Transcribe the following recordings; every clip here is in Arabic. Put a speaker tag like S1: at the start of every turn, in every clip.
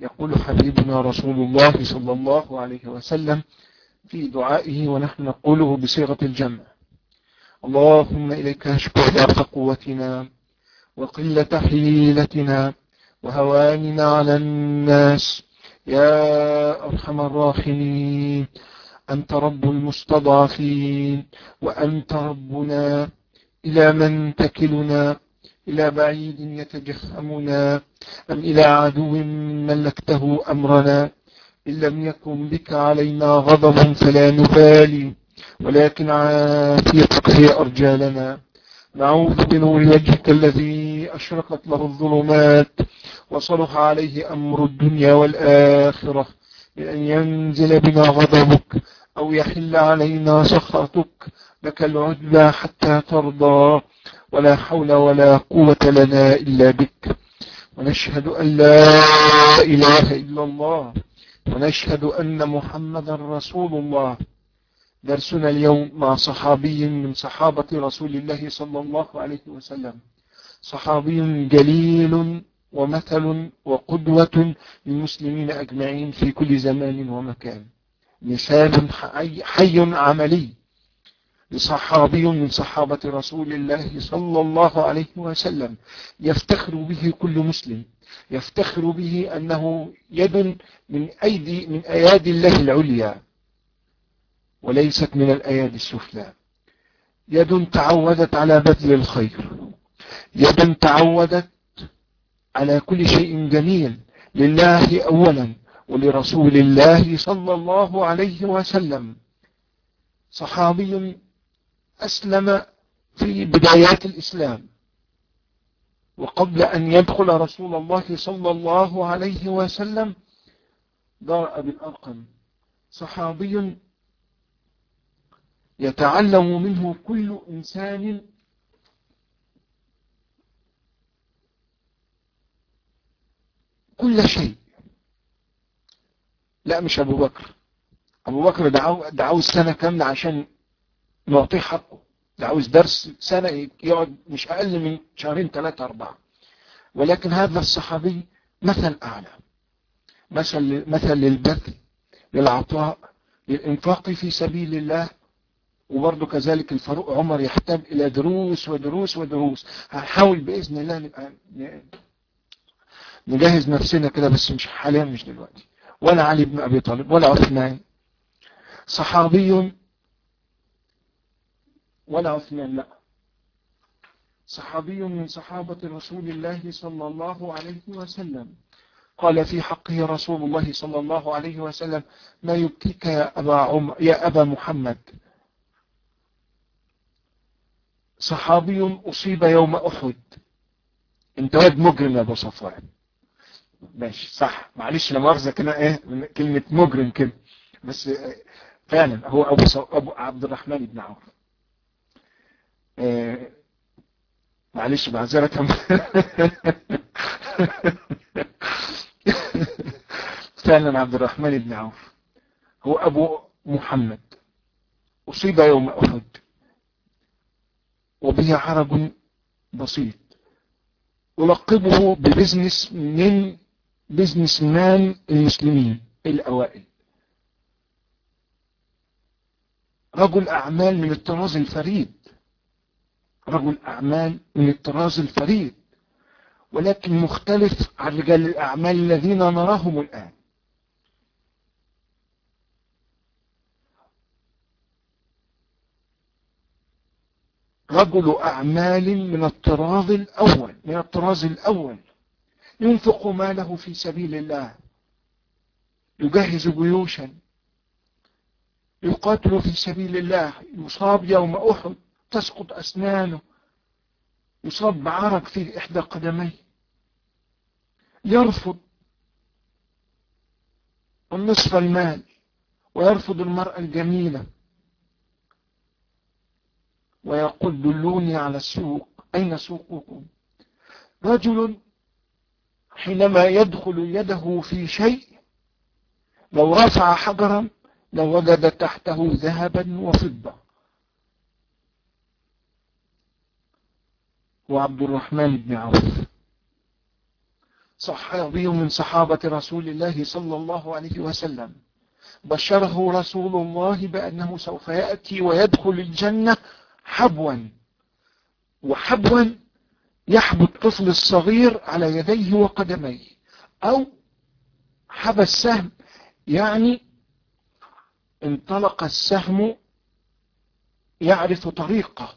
S1: يقول حبيبنا رسول الله صلى الله عليه وسلم في دعائه ونحن نقوله بصيغة الجمع. اللهم إليك نشكو ضعف قوتنا وقلة حيلتنا وهواننا على الناس. يا أرحم الراحمين أنت رب المستضعفين وأنت ربنا إلى من تكلنا. إلى بعيد يتجهمنا أم إلى عدو ملكته أمرنا إن لم يكن بك علينا غضب فلا نبالي ولكن عافيتك هي أرجالنا. نعوذ بنور وجهك الذي أشرقت له الظلمات وصلح عليه أمر الدنيا والآخرة بأن ينزل بنا غضبك أو يحل علينا سخطك لك العدلى حتى ترضى. ولا حول ولا قوة لنا إلا بك. ونشهد أن لا إله إلا الله. ونشهد أن محمد رسول الله. درسنا اليوم مع صحابي من صحابة رسول الله صلى الله عليه وسلم. صحابي جليل ومثل وقدوة للمسلمين أجمعين في كل زمان ومكان. مثال حي عملي. لصحابي من صحابة رسول الله صلى الله عليه وسلم يفتخر به كل مسلم يفتخر به أنه يد من أيدي من أيادي الله العليا وليست من الأيادي السفلى. يد تعودت على بذل الخير يد تعودت على كل شيء جميل لله أولا ولرسول الله صلى الله عليه وسلم. صحابي أسلم في بدايات الإسلام. وقبل أن يدخل رسول الله صلى الله عليه وسلم دار أبي الأرقم صحابي يتعلم منه كل إنسان. كل شيء. لا مش أبو بكر. أبو بكر دعوه, دعوه السنة كاملة عشان نعطيه حقه. ده عاوز درس سنة يقعد مش أقل من شهرين ثلاثة أربعة. ولكن هذا الصحابي مثل أعلى. مثل, مثل للبذل للعطاء للإنفاق في سبيل الله. وبرضه كذلك الفاروق عمر يحتاج إلى دروس ودروس ودروس. هنحاول بإذن الله نبقى نجهز نفسنا كده بس مش حاليا مش دلوقتي. ولا علي بن أبي طالب ولا عثمان. صحابي ولا عثمان لا. صحابي من صحابة رسول الله صلى الله عليه وسلم. قال في حقه رسول الله صلى الله عليه وسلم ما يبكيك يا أبا, عمر يا أبا محمد؟ صحابي أصيب يوم أحد. انت واد مجرم يا أبو صفوان. ماشي صح. معلش لما أخذ كده إيه كلمة مجرم كده. بس فعلا هو أبو. أبو عبد الرحمن بن عوف. آه معلش معذرة. فعلا عبد الرحمن بن عوف. هو أبو محمد. أصيب يوم أحد. وبه عرب بسيط. ألقبه ب businessman من businessman المسلمين الأوائل. رجل أعمال من الطراز الفريد. رجل أعمال من الطراز الفريد ولكن مختلف عن رجال الأعمال الذين نراهم الآن. رجل أعمال من الطراز الأول من الطراز الأول ينفق ماله في سبيل الله يجهز جيوشا يقاتل في سبيل الله يصاب يوم أحد. تسقط أسنانه يصاب بعرق في إحدى قدميه. يرفض النصف المال ويرفض المرأة الجميلة ويقول دلوني على السوق. أين سوقكم؟ رجل حينما يدخل يده في شيء لو رفع حجرا لوجد تحته ذهبا وفضة. وعبد الرحمن بن عوف. صحابي من صحابة رسول الله صلى الله عليه وسلم. بشره رسول الله بأنه سوف يأتي ويدخل الجنة حبوا. وحبوا يحبو الطفل الصغير على يديه وقدميه. أو حبى السهم يعني انطلق السهم يعرف طريقه.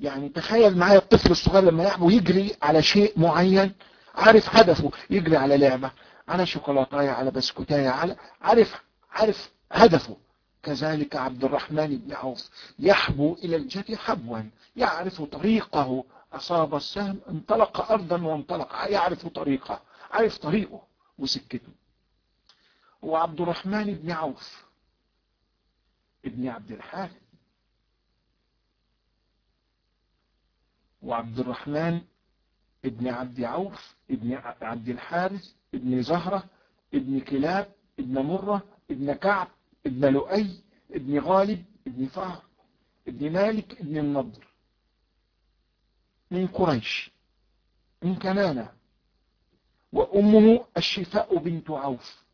S1: يعني تخيل معايا الطفل الصغير لما يحبو يجري على شيء معين عارف هدفه يجري على لعبة على شوكولاتاية على بسكوتاية على عارف عارف هدفه. كذلك عبد الرحمن بن عوف يحبو إلى الجد حبوا يعرف طريقه. أصاب السهم انطلق أرضا وانطلق يعرف طريقه عارف طريقه وسكته. وعبد الرحمن بن عوف ابن عبد الحارث وعبد الرحمن ابن عبد عوف ابن عبد الحارث ابن زهرة ابن كلاب ابن مرة ابن كعب ابن لؤي ابن غالب ابن فهر ابن مالك ابن النضر. من قريش من كنانة. وأمه الشفاء بنت عوف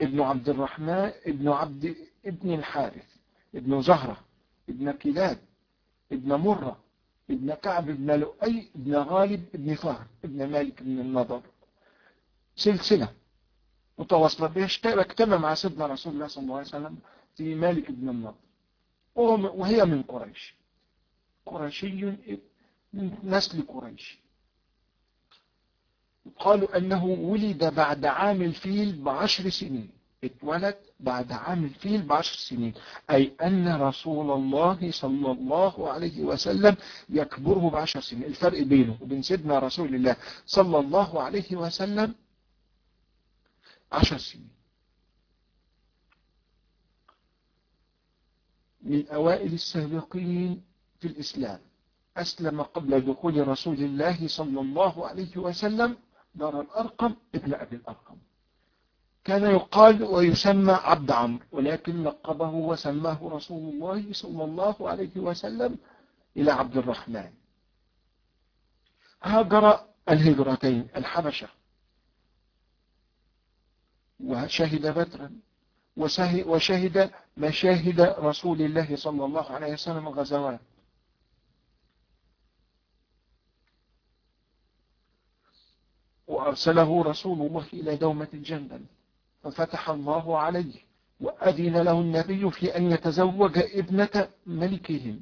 S1: ابن عبد الرحمن ابن عبد ابن الحارث ابن زهرة ابن كلاب ابن مرة ابن كعب ابن لؤي ابن غالب ابن فهر ابن مالك ابن النضر. سلسلة متواصلة بيجتمع مع سيدنا رسول الله صلى الله عليه وسلم في مالك ابن النضر. وهي من قريش. قرشي من نسل قريش. قالوا أنه ولد بعد عام الفيل بعشر سنين. اتولد بعد عام الفيل بعشر سنين. أي أن رسول الله صلى الله عليه وسلم يكبره بعشر سنين. الفرق بينه وبين سيدنا رسول الله صلى الله عليه وسلم عشر سنين. من أوائل السابقين في الإسلام. أسلم قبل دخول رسول الله صلى الله عليه وسلم دار الأرقم ابن أبي الأرقم. كان يقال ويسمى عبد عمرو ولكن لقبه وسماه رسول الله صلى الله عليه وسلم إلى عبد الرحمن. هاجر الهجرتين الحبشة وشهد بدرا وشهد مشاهد رسول الله صلى الله عليه وسلم غزوات وأرسله رسول الله إلى دومة الجندل ففتح الله عليه وأذن له النبي في أن يتزوج ابنة ملكهم.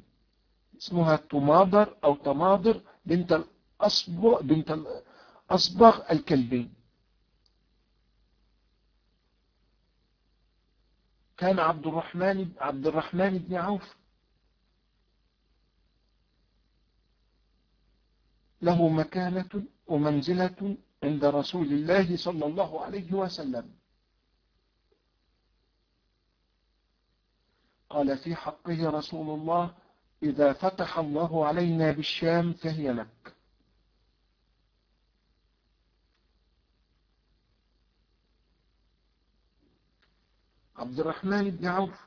S1: اسمها تماضر أو تماضر بنت الأصبغ, بنت الأصبغ الكلبين كان عبد الرحمن عبد الرحمن بن عوف. له مكانة ومنزلة عند رسول الله صلى الله عليه وسلم. قال في حقه رسول الله إذا فتح الله علينا بالشام فهي لك. عبد الرحمن بن عوف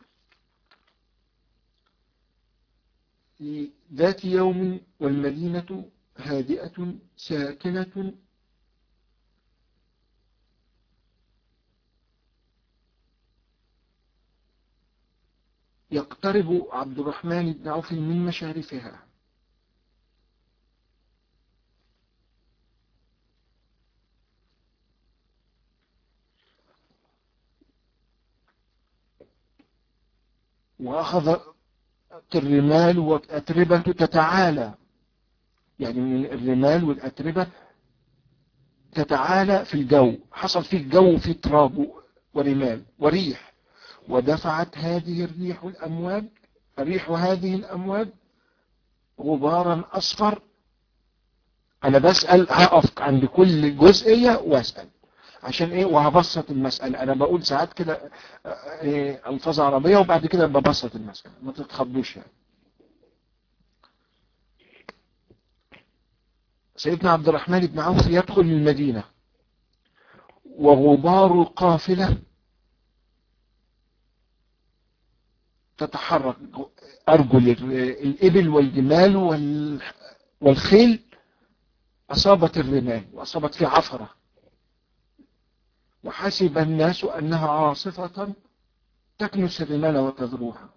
S1: في ذات يوم والمدينة هادئة ساكنة يقترب عبد الرحمن بن عوف من مشارفها. وأخذ الرمال والأتربة تتعالى. يعني الرمال والأتربة تتعالى في الجو. حصل في الجو في تراب ورمال وريح ودفعت هذه الريح الأمواج ريح هذه الأمواج غبارا أصفر. أنا بسأل هقف عند كل جزئية وأسأل. عشان إيه؟ وهبسط المسألة. أنا بقول ساعات كده إيه ألفاظ عربية وبعد كده ببسط المسألة. ما تتخضوش يعني. سيدنا عبد الرحمن بن عوف يدخل المدينة وغبار القافلة تتحرك. أرجل الإبل والجمال والخيل. أصابت الرمال وأصابت في عفرة وحسب الناس أنها عاصفة تكنس الرمال وتذروها.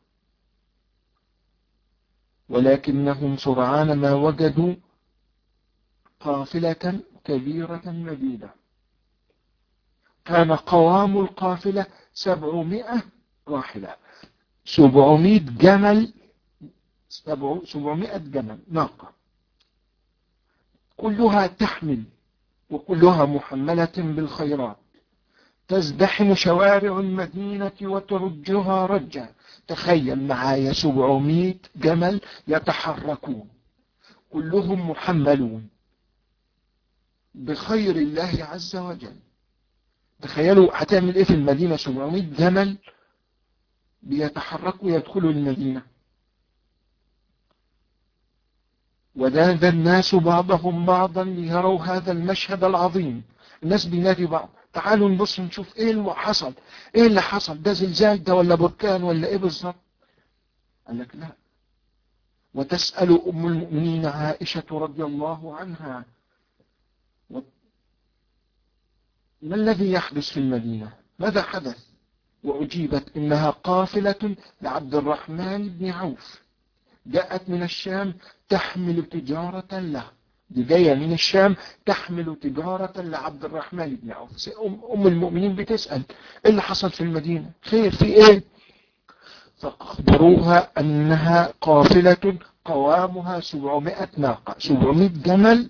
S1: ولكنهم سرعان ما وجدوا قافلة كبيرة مديدة. كان قوام القافلة سبعمائة راحلة. سبعمائة جمل سبعمائة جمل. ناقة كلها تحمل وكلها محملة بالخيرات. تزدحم شوارع المدينة وترجها رجا. تخيل معايا سبعمائة جمل يتحركون. كلهم محملون. بخير الله عز وجل. تخيلوا هتعمل إيه في المدينة؟ 700 جمل بيتحركوا يدخلوا المدينة. ونادى الناس بعضهم بعضا ليروا هذا المشهد العظيم. الناس بينادي بعض. تعالوا نبص نشوف إيه اللي حصل. إيه اللي حصل؟ ده زلزال ده ولا بركان ولا إيه بالظبط؟ قال لك لا. وتسأل أم المؤمنين عائشة رضي الله عنها ما الذي يحدث في المدينة؟ ماذا حدث؟ وأجيبت إنها قافلة لعبد الرحمن بن عوف. جاءت من الشام تحمل تجارة له جاية من الشام تحمل تجارة لعبد الرحمن بن عوف. أم المؤمنين بتسأل إيه اللي حصل في المدينة؟ خير في إيه؟ فأخبروها أنها قافلة قوامها 700 ناقة 700 جمل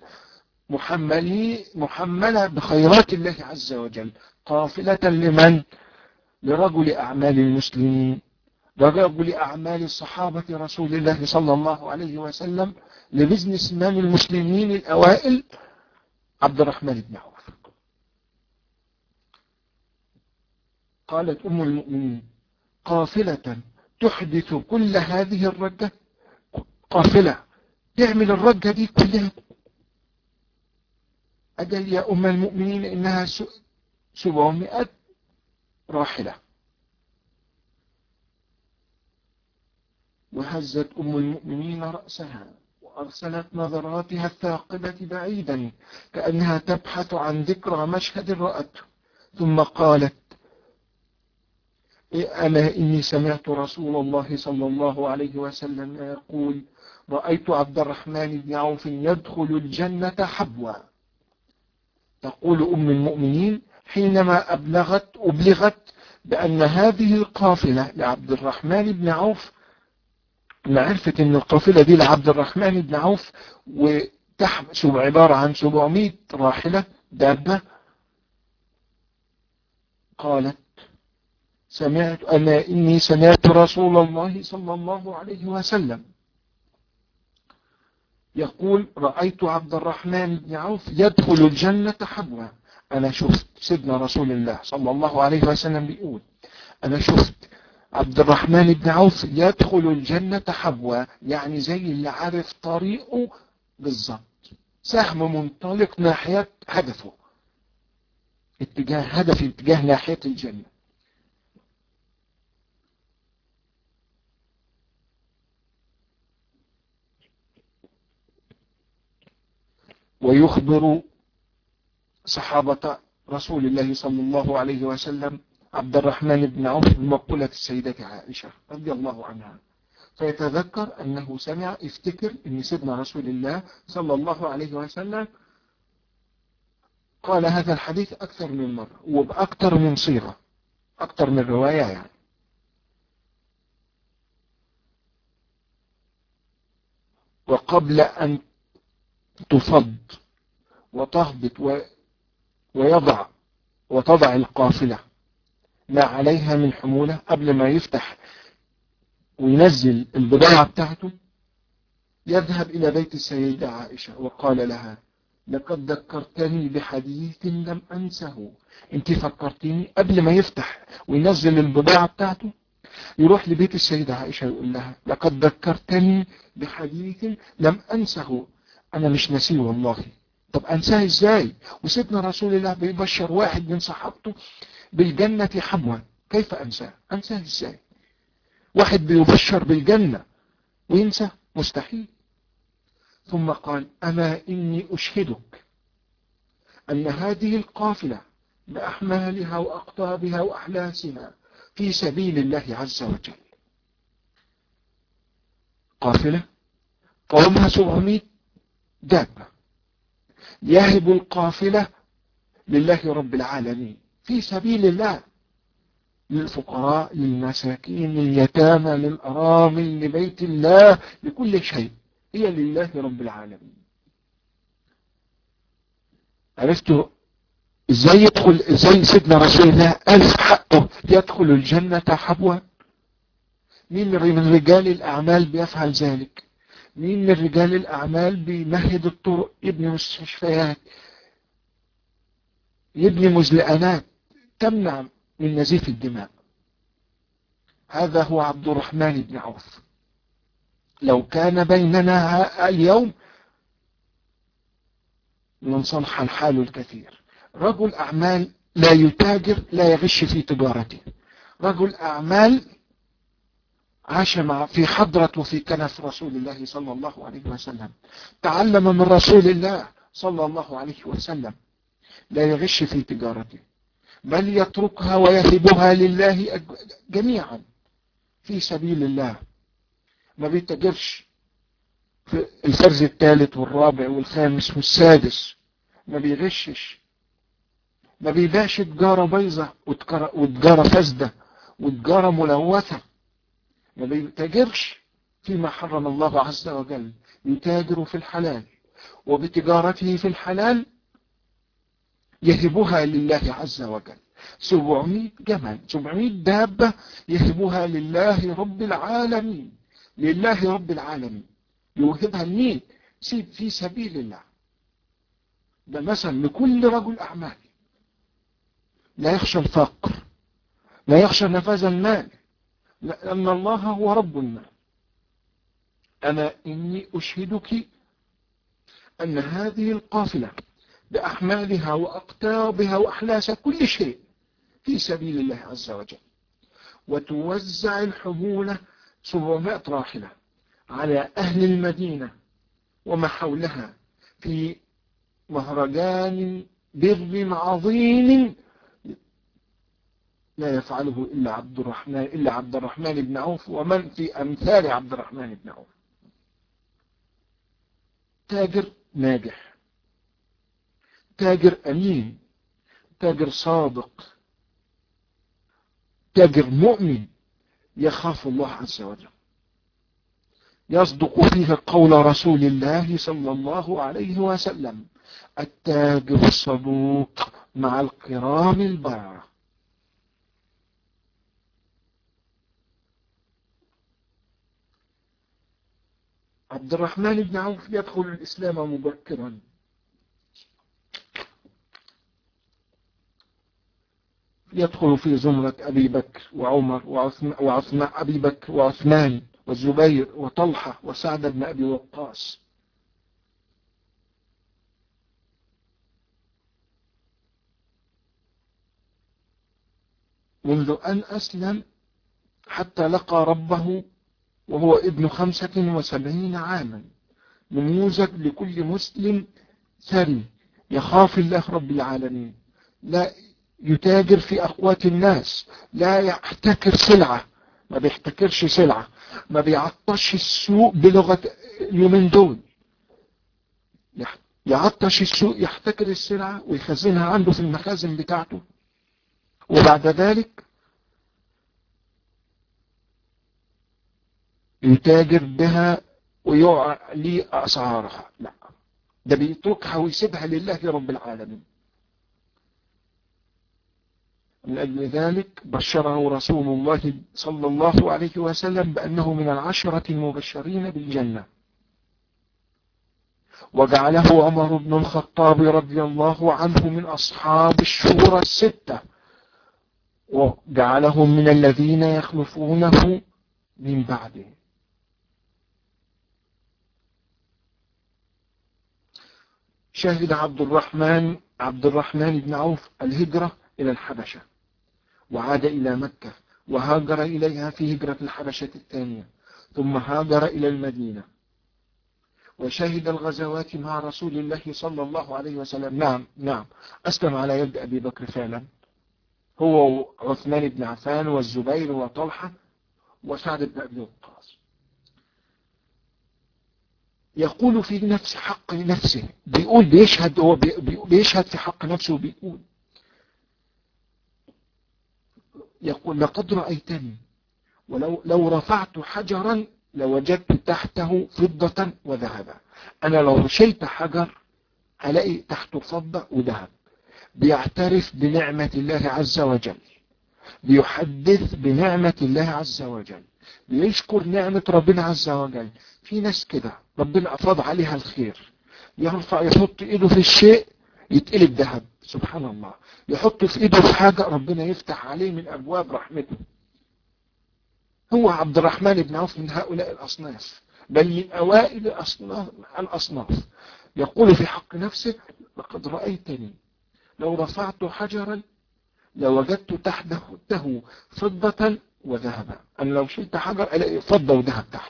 S1: محملة بخيرات الله عز وجل. قافلة لمن؟ لرجل أعمال المسلمين لرجل أعمال الصحابة رسول الله صلى الله عليه وسلم لبزنس مان المسلمين الأوائل عبد الرحمن بن عوف. قالت أم المؤمنين قافلة تحدث كل هذه الرجة؟ قافلة تعمل الرجة دي كلها؟ أجل يا أم المؤمنين إنها سبعمائة راحلة. وهزت أم المؤمنين رأسها وأرسلت نظراتها الثاقبة بعيدا كأنها تبحث عن ذكرى مشهد رأته ثم قالت أما إني سمعت رسول الله صلى الله عليه وسلم يقول رأيت عبد الرحمن بن عوف يدخل الجنة حبوا. تقول أم المؤمنين حينما أبلغت أبلغت بأن هذه القافلة لعبد الرحمن بن عوف عرفت أن القافلة دي لعبد الرحمن بن عوف وتحمل عبارة عن 700 راحلة دابة. قالت سمعت أنا إني سمعت رسول الله صلى الله عليه وسلم يقول رأيت عبد الرحمن بن عوف يدخل الجنة حبوا أنا شفت سيدنا رسول الله صلى الله عليه وسلم بيقول أنا شفت عبد الرحمن بن عوف يدخل الجنة حبوا يعني زي اللي عارف طريقه بالظبط. سهم منطلق ناحية هدفه اتجاه هدف اتجاه ناحية الجنة. ويخبر صحابة رسول الله صلى الله عليه وسلم عبد الرحمن بن عوف بمقولة السيدة عائشة رضي الله عنها فيتذكر أنه سمع افتكر أن سيدنا رسول الله صلى الله عليه وسلم قال هذا الحديث أكثر من مرة وبأكثر من صيغة أكثر من رواية يعني وقبل أن تفض وتهبط. ويضع وتضع القافلة ما عليها من حمولة قبل ما يفتح وينزل البضاعة بتاعته يذهب إلى بيت السيدة عائشة وقال لها لقد ذكرتني بحديث لم أنسه. أنت فكرتني قبل ما يفتح وينزل البضاعة بتاعته؟ يروح لبيت السيدة عائشة يقول لها لقد ذكرتني بحديث لم أنسه. أنا مش نسيه والله. طب أنساه إزاي؟ وسيدنا رسول الله بيبشر واحد من صحابته بالجنة حبوا كيف أنساه أنساه إزاي؟ واحد بيبشر بالجنة وينسى؟ مستحيل. ثم قال أما إني أشهدك أن هذه القافلة بأحمالها وأقطابها وأحلاسها في سبيل الله عز وجل. قافلة؟ قومها سبعمائة دابة. يهب القافلة لله رب العالمين. في سبيل الله للفقراء للمساكين لليتامى للأرامل لبيت الله لكل شيء. هي لله رب العالمين. عرفتوا إزاي يدخل إزاي سيدنا رسول الله قال حقه يدخل الجنة حبوا؟ مين من رجال الأعمال بيفعل ذلك؟ مين من رجال الأعمال بيمهد الطرق؟ يبني مستشفيات. يبني مزلئنات تمنع من نزيف الدماء؟ هذا هو عبد الرحمن بن عوف. لو كان بيننا اليوم لانصلح الحال الكثير. رجل أعمال لا يتاجر لا يغش في تجارته. رجل أعمال عاش مع في حضرة وفي كنف رسول الله صلى الله عليه وسلم. تعلم من رسول الله صلى الله عليه وسلم. لا يغش في تجارته. بل يتركها ويهبها لله جميعا في سبيل الله. ما بيتجرش في الفرز الثالث والرابع والخامس والسادس. ما بيغشش. ما بيباعش تجارة بيضة وتجارة فاسدة وتجارة ملوثة. ما بيتاجرش فيما حرم الله عز وجل. يتاجر في الحلال وبتجارته في الحلال يهبها لله عز وجل. 700 جمل 700 دابة يهبها لله رب العالمين لله رب العالمين. يوهبها لمين؟ في سبيل الله. ده مثل لكل رجل أعمال. لا يخشى الفقر لا يخشى نفاذ المال لأن الله هو رب المال أنا إني أشهدك أن هذه القافلة بأحمالها وأقتابها وأحلاس كل شيء في سبيل الله عز وجل. وتوزع الحمولة 700 راحلة على أهل المدينة وما حولها في مهرجان بر عظيم لا يفعله إلا عبد الرحمن إلا عبد الرحمن بن عوف ومن في أمثال عبد الرحمن بن عوف. تاجر ناجح تاجر أمين تاجر صادق تاجر مؤمن يخاف الله عز وجل. يصدق فيه قول رسول الله صلى الله عليه وسلم التاجر الصدوق مع الكرام البررة عبد الرحمن بن عوف يدخل الإسلام مبكرا. يدخل في زمرة أبي بكر وعمر وعثمان أبي بكر وعثمان والزبير وطلحة وسعد بن أبي وقاص. منذ أن أسلم حتى لقى ربه وهو ابن خمسة وسبعين عاما. نموذج لكل مسلم ثري يخاف الله رب العالمين. لا يتاجر في أقوات الناس. لا يحتكر سلعة. ما بيحتكرش سلعة. ما بيعطش السوق بلغة اليومين دول. يعطش السوق يحتكر السلعة ويخزنها عنده في المخازن بتاعته. وبعد ذلك يتاجر بها ويعلي أسعارها. لا. ده بيتركها ويسيبها لله رب العالمين. من أجل ذلك بشره رسول الله صلى الله عليه وسلم بأنه من العشرة المبشرين بالجنة. وجعله عمر بن الخطاب رضي الله عنه من أصحاب الشورى الستة. وجعلهم من الذين يخلفونه من بعده. شهد عبد الرحمن عبد الرحمن بن عوف الهجرة إلى الحبشة وعاد إلى مكة وهاجر إليها في هجرة الحبشة الثانية ثم هاجر إلى المدينة. وشهد الغزوات مع رسول الله صلى الله عليه وسلم. نعم نعم. أسلم على يد أبي بكر فعلا. هو عثمان بن عفان والزبير وطلحة وسعد بن أبي وقاص. يقول في نفس حق نفسه. بيقول بيشهد هو بيشهد في حق نفسه وبيقول. يقول لقد رأيتني. ولو لو رفعت حجرا لوجدت تحته فضة وذهبا. أنا لو شلت حجر ألاقي تحته فضة وذهب. بيعترف بنعمة الله عز وجل. بيحدث بنعمة الله عز وجل. بيشكر نعمة ربنا عز وجل. في ناس كده ربنا أفاض عليها الخير. يرفع يحط إيده في الشيء يتقلب ذهب. سبحان الله. يحط في إيده في حاجة ربنا يفتح عليه من أبواب رحمته. هو عبد الرحمن بن عوف من هؤلاء الأصناف. بل من الاصناف, الأصناف. يقول في حق نفسه لقد رأيتني. لو رفعت حجرا لوجدت تحته فضة وذهبا. أنا لو شلت حجر ألاقي فضة وذهب تحته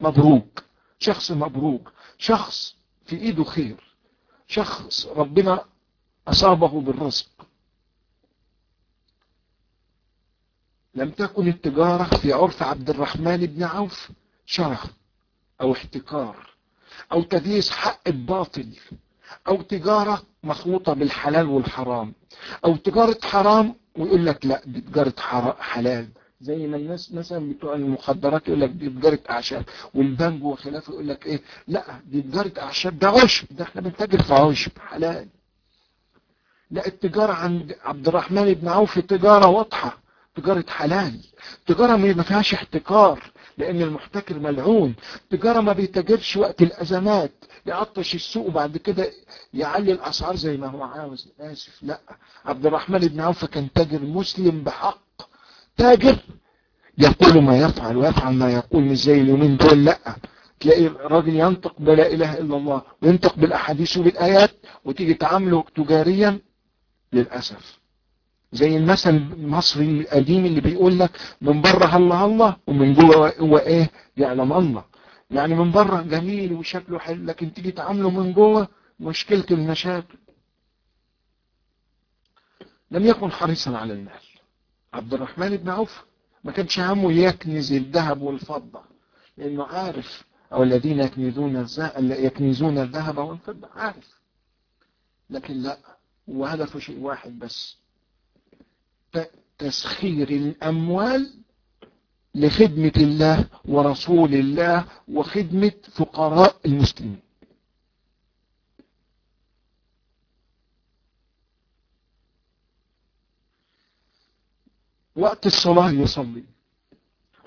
S1: مبروك. شخص مبروك. شخص في إيده خير. شخص ربنا أصابه بالرزق. لم تكن التجارة في عرف عبد الرحمن بن عوف شرف أو احتكار أو تديس حق الباطل أو تجارة مخلوطة بالحلال والحرام أو تجارة حرام ويقول لك لا دي تجارة حلال. زي ما الناس مثلا بتوع المخدرات يقول لك دي تجارة أعشاب والبنجو وخلافه يقول لك إيه؟ لا دي تجارة أعشاب ده عشب ده إحنا بنتاجر في عشب حلال. لا التجارة عند عبد الرحمن بن عوف تجارة واضحة تجارة حلال. تجارة ما فيهاش احتكار لأن المحتكر ملعون. تجارة ما بيتاجرش وقت الأزمات يعطش السوق وبعد كده يعلي الأسعار زي ما هو عاوز. آسف لا. عبد الرحمن بن عوف كان تاجر مسلم بحق. تاجر يقول ما يفعل ويفعل ما يقول مش زي اليومين دول لا. تلاقي راجل ينطق بلا إله إلا الله وينطق بالأحاديث وبالآيات وتيجي تعامله تجاريا للأسف. زي المثل المصري القديم اللي بيقول لك من بره الله الله ومن جوه هو إيه؟ يعلم الله. يعني من بره جميل وشكله حلو لكن تيجي تعامله من جوه مشكلة المشاكل. لم يكن حريصا على المال. عبد الرحمن بن عوف. ما كانش همه يكنز الذهب والفضة لأنه عارف أو الذين يكنزون يكنزون الذهب والفضة عارف. لكن لا وهدفه شيء واحد بس. تسخير الأموال لخدمة الله ورسول الله وخدمة فقراء المسلمين. وقت الصلاة يصلي.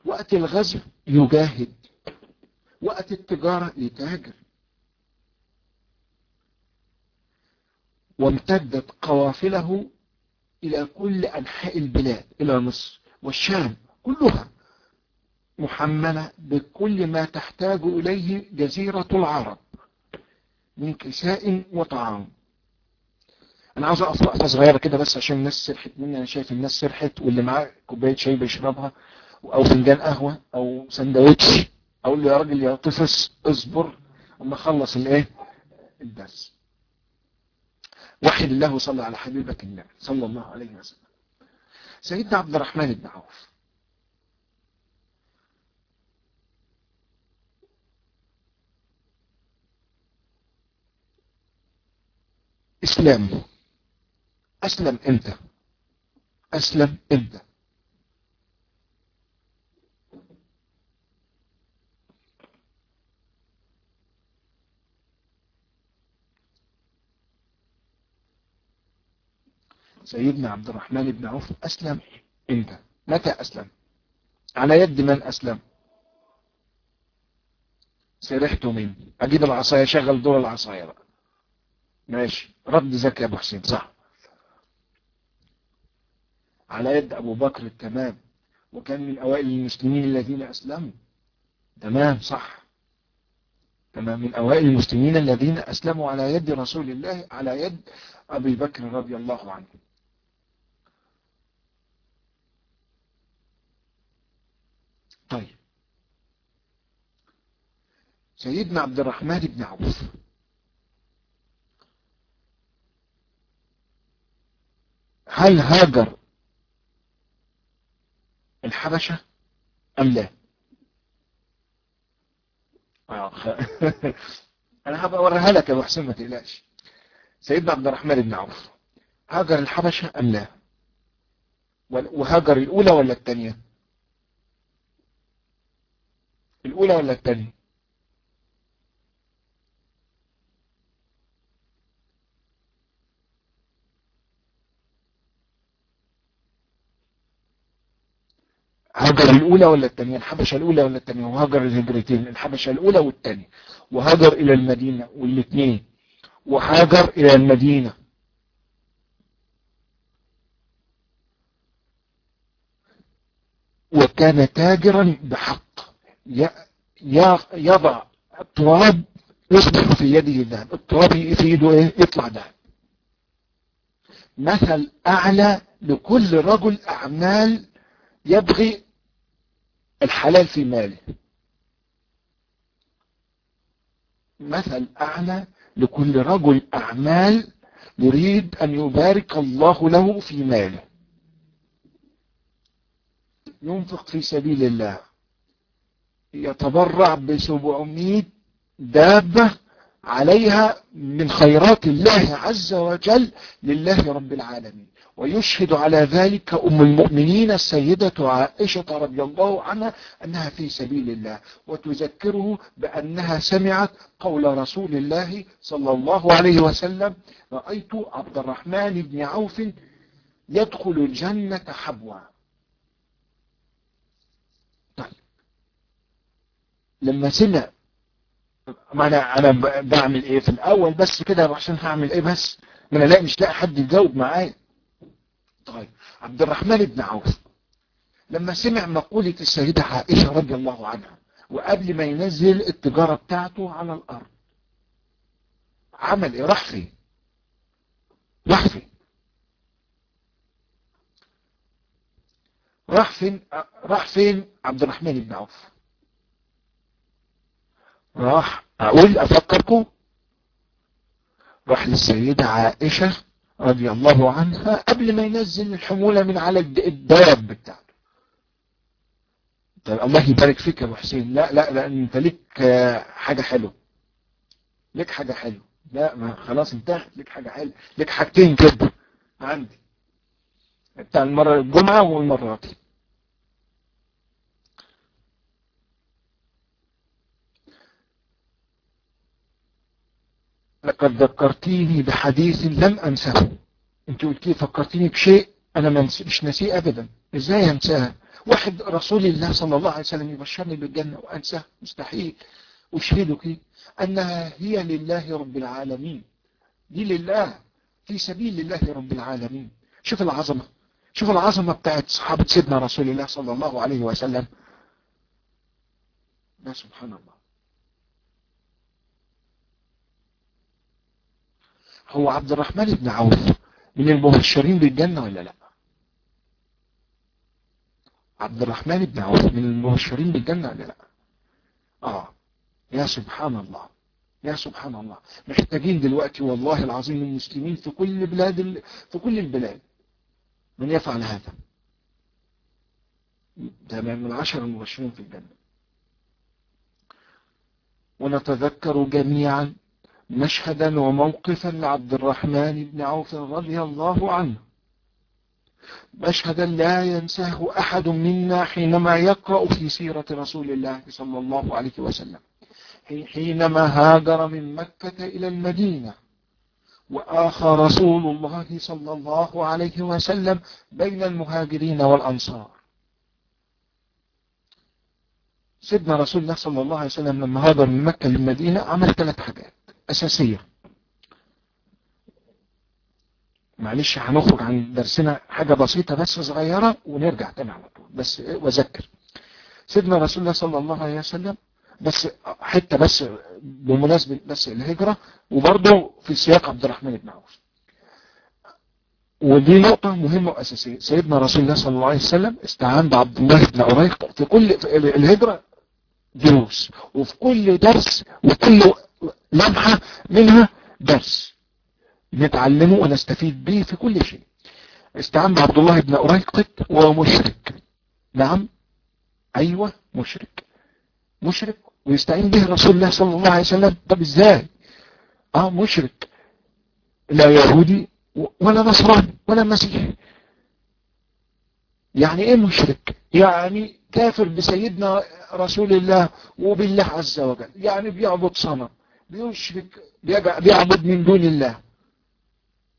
S1: وقت الغزو يجاهد. وقت التجارة يتاجر. وامتدت قوافله إلى كل أنحاء البلاد إلى مصر والشام كلها محملة بكل ما تحتاج إليه جزيرة العرب من كساء وطعام. أنا عاوز أقف وقفة صغيرة كده بس عشان الناس سرحت مني. أنا شايف الناس سرحت واللي معاه كوباية شاي بيشربها أو فنجان قهوة أو سندوتش. أقول له يا راجل يا طفس اصبر. أما أخلص الإيه؟ الدرس. وحد الله وصلى على حبيبك النبي صلى الله عليه وسلم. سيدنا عبد الرحمن بن عوف. اسلام أسلم إمتى؟ أسلم إمتى؟ سيدنا عبد الرحمن بن عوف أسلم إمتى؟ متى أسلم؟ على يد من أسلم؟ سرحت من أجيب العصاية شغل دور العصاية بقى. ماشي. رد ذكي يا أبو حسين صح. على يد أبو بكر التمام وكان من أوائل المسلمين الذين أسلموا. تمام صح. تمام من أوائل المسلمين الذين أسلموا على يد رسول الله على يد أبي بكر رضي الله عنه. طيب. سيدنا عبد الرحمن بن عوف. هل هاجر الحبشة أم لا؟ أنا هبقى أوريها لك يا أبو حسين ما تقلقش. سيدنا عبد الرحمن بن عوف هاجر الحبشة أم لا؟ وهاجر الأولى ولا الثانية؟ الأولى ولا الثانية؟ هاجر الأولى ولا الثانية؟ الحبشة الأولى ولا الثانية؟ وهاجر الهجرتين الحبشة الأولى والثانية. وهاجر إلى المدينة والاثنين وهاجر إلى المدينة. وكان تاجرا بحق. يضع التراب يصبح في يده الذهب. التراب في يده إيه؟ يطلع ذهب. مثل أعلى لكل رجل أعمال يبغي الحلال في ماله. مثل أعلى لكل رجل أعمال يريد أن يبارك الله له في ماله. ينفق في سبيل الله. يتبرع بسبعمائة دابة عليها من خيرات الله عز وجل لله رب العالمين. ويشهد على ذلك أم المؤمنين السيدة عائشة رضي الله عنها أنها في سبيل الله وتذكره بأنها سمعت قول رسول الله صلى الله عليه وسلم رأيت عبد الرحمن بن عوف يدخل الجنة حبوا طيب. لما سمع ما أنا أنا بعمل إيه في الأول بس كده عشان هعمل إيه بس؟ ما أنا لا مش لاقي حد يجاوب معايا. طيب عبد الرحمن بن عوف لما سمع مقولة السيدة عائشة رضي الله عنها وقبل ما ينزل التجارة بتاعته على الأرض عمل إيه؟ راح فين؟ راح فين؟ راح فين؟ راح فين عبد الرحمن بن عوف؟ راح أقول أفكركم. راح للسيدة عائشة رضي الله عنها قبل ما ينزل الحمولة من على الدواب بتاعته. طيب الله يبارك فيك يا أبو حسين. لا لا لا أنت ليك حاجة حلوة. ليك حاجة حلوة. لا ما خلاص انتهت. ليك حاجة حلوة. ليك حاجتين كده عندي. بتاع المرة الجمعة والمرة دي لقد ذكرتيني بحديث لم أنساه انت قلتي فكرتيني بشيء أنا مش ناسيه أبدا. إزاي أنساه؟ واحد رسول الله صلى الله عليه وسلم يبشرني بالجنة وأنساه. مستحيل. أشهدك أنها هي لله رب العالمين. دي لله. في سبيل الله رب العالمين. شوف العظمة. شوف العظمة بتاعت صحابة سيدنا رسول الله صلى الله عليه وسلم. يا سبحان الله. هو عبد الرحمن بن عوف من المبشرين بالجنة ولا لا؟ عبد الرحمن بن عوف من المبشرين بالجنة ولا لا؟ آه. يا سبحان الله. يا سبحان الله. محتاجين دلوقتي والله العظيم المسلمين في كل بلاد ال... في كل البلاد من يفعل هذا. ده من العشر المبشرين في الجنة. ونتذكر جميعا مشهدا وموقفا لعبد الرحمن بن عوف رضي الله عنه. مشهدا لا ينساه أحد منا حينما يقرأ في سيرة رسول الله صلى الله عليه وسلم. حينما هاجر من مكة إلى المدينة وآخى رسول الله صلى الله عليه وسلم بين المهاجرين والأنصار. سيدنا رسول الله صلى الله عليه وسلم لما هاجر من مكة للمدينة عمل ثلاث حاجات. أساسية. معلش هنخرج عن درسنا حاجة بسيطة بس صغيرة ونرجع تاني على طول. بس وذكر سيدنا رسول الله صلى الله عليه وسلم بس حتة بس بمناسبة بس الهجرة وبرضه في سياق عبد الرحمن بن عوف. ودي نقطة مهمة وأساسية. سيدنا رسول الله صلى الله عليه وسلم استعان بعبد الله بن عريق في كل الهجرة دروس وفي كل درس وكل لمحة منها درس نتعلمه ونستفيد به في كل شيء. استعان بعبد الله بن أريقط ومشرك. نعم. أيوة مشرك. مشرك ويستعين به رسول الله صلى الله عليه وسلم. طب إزاي؟ آه مشرك. لا يهودي ولا نصراني ولا مسيحي. يعني إيه مشرك؟ يعني كافر بسيدنا رسول الله وبالله عز وجل. يعني بيعبد صنم. بيشرك بيعبد من دون الله.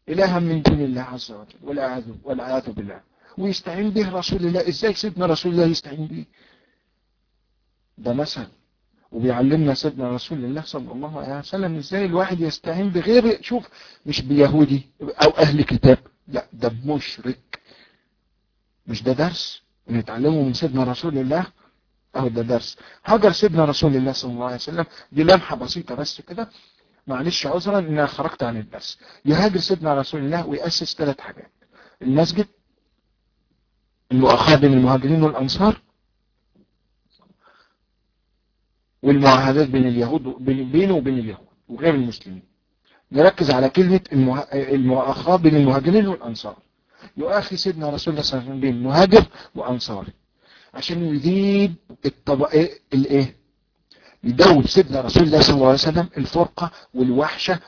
S1: إلها من دون الله عز وجل والعياذ والعياذ بالله. ويستعين به رسول الله. إزاي سيدنا رسول الله يستعين به؟ ده مثل وبيعلمنا سيدنا رسول الله صلى الله عليه وسلم إزاي الواحد يستعين بغير شوف مش بيهودي أو أهل كتاب. لا ده بمشرك مش ده درس. نتعلمه من سيدنا رسول الله اهو ده درس هجر سيدنا رسول الله صلى الله عليه وسلم دي لمحة بسيطة بس كده. معلش عذرا إن خرجت عن الدرس. يهاجر سيدنا رسول الله ويأسس ثلاث حاجات. المسجد المؤاخاة بين المهاجرين والأنصار والمعاهدات بين اليهود بينه وبين اليهود وغير المسلمين. نركز على كلمة المؤاخاة بين المهاجرين والأنصار. يؤاخي سيدنا رسول الله صلى الله عليه وسلم بين مهاجر وانصاري عشان يزيد الطبقة الايه يدوب سيدنا رسول الله صلى الله عليه وسلم الفرقة والوحشة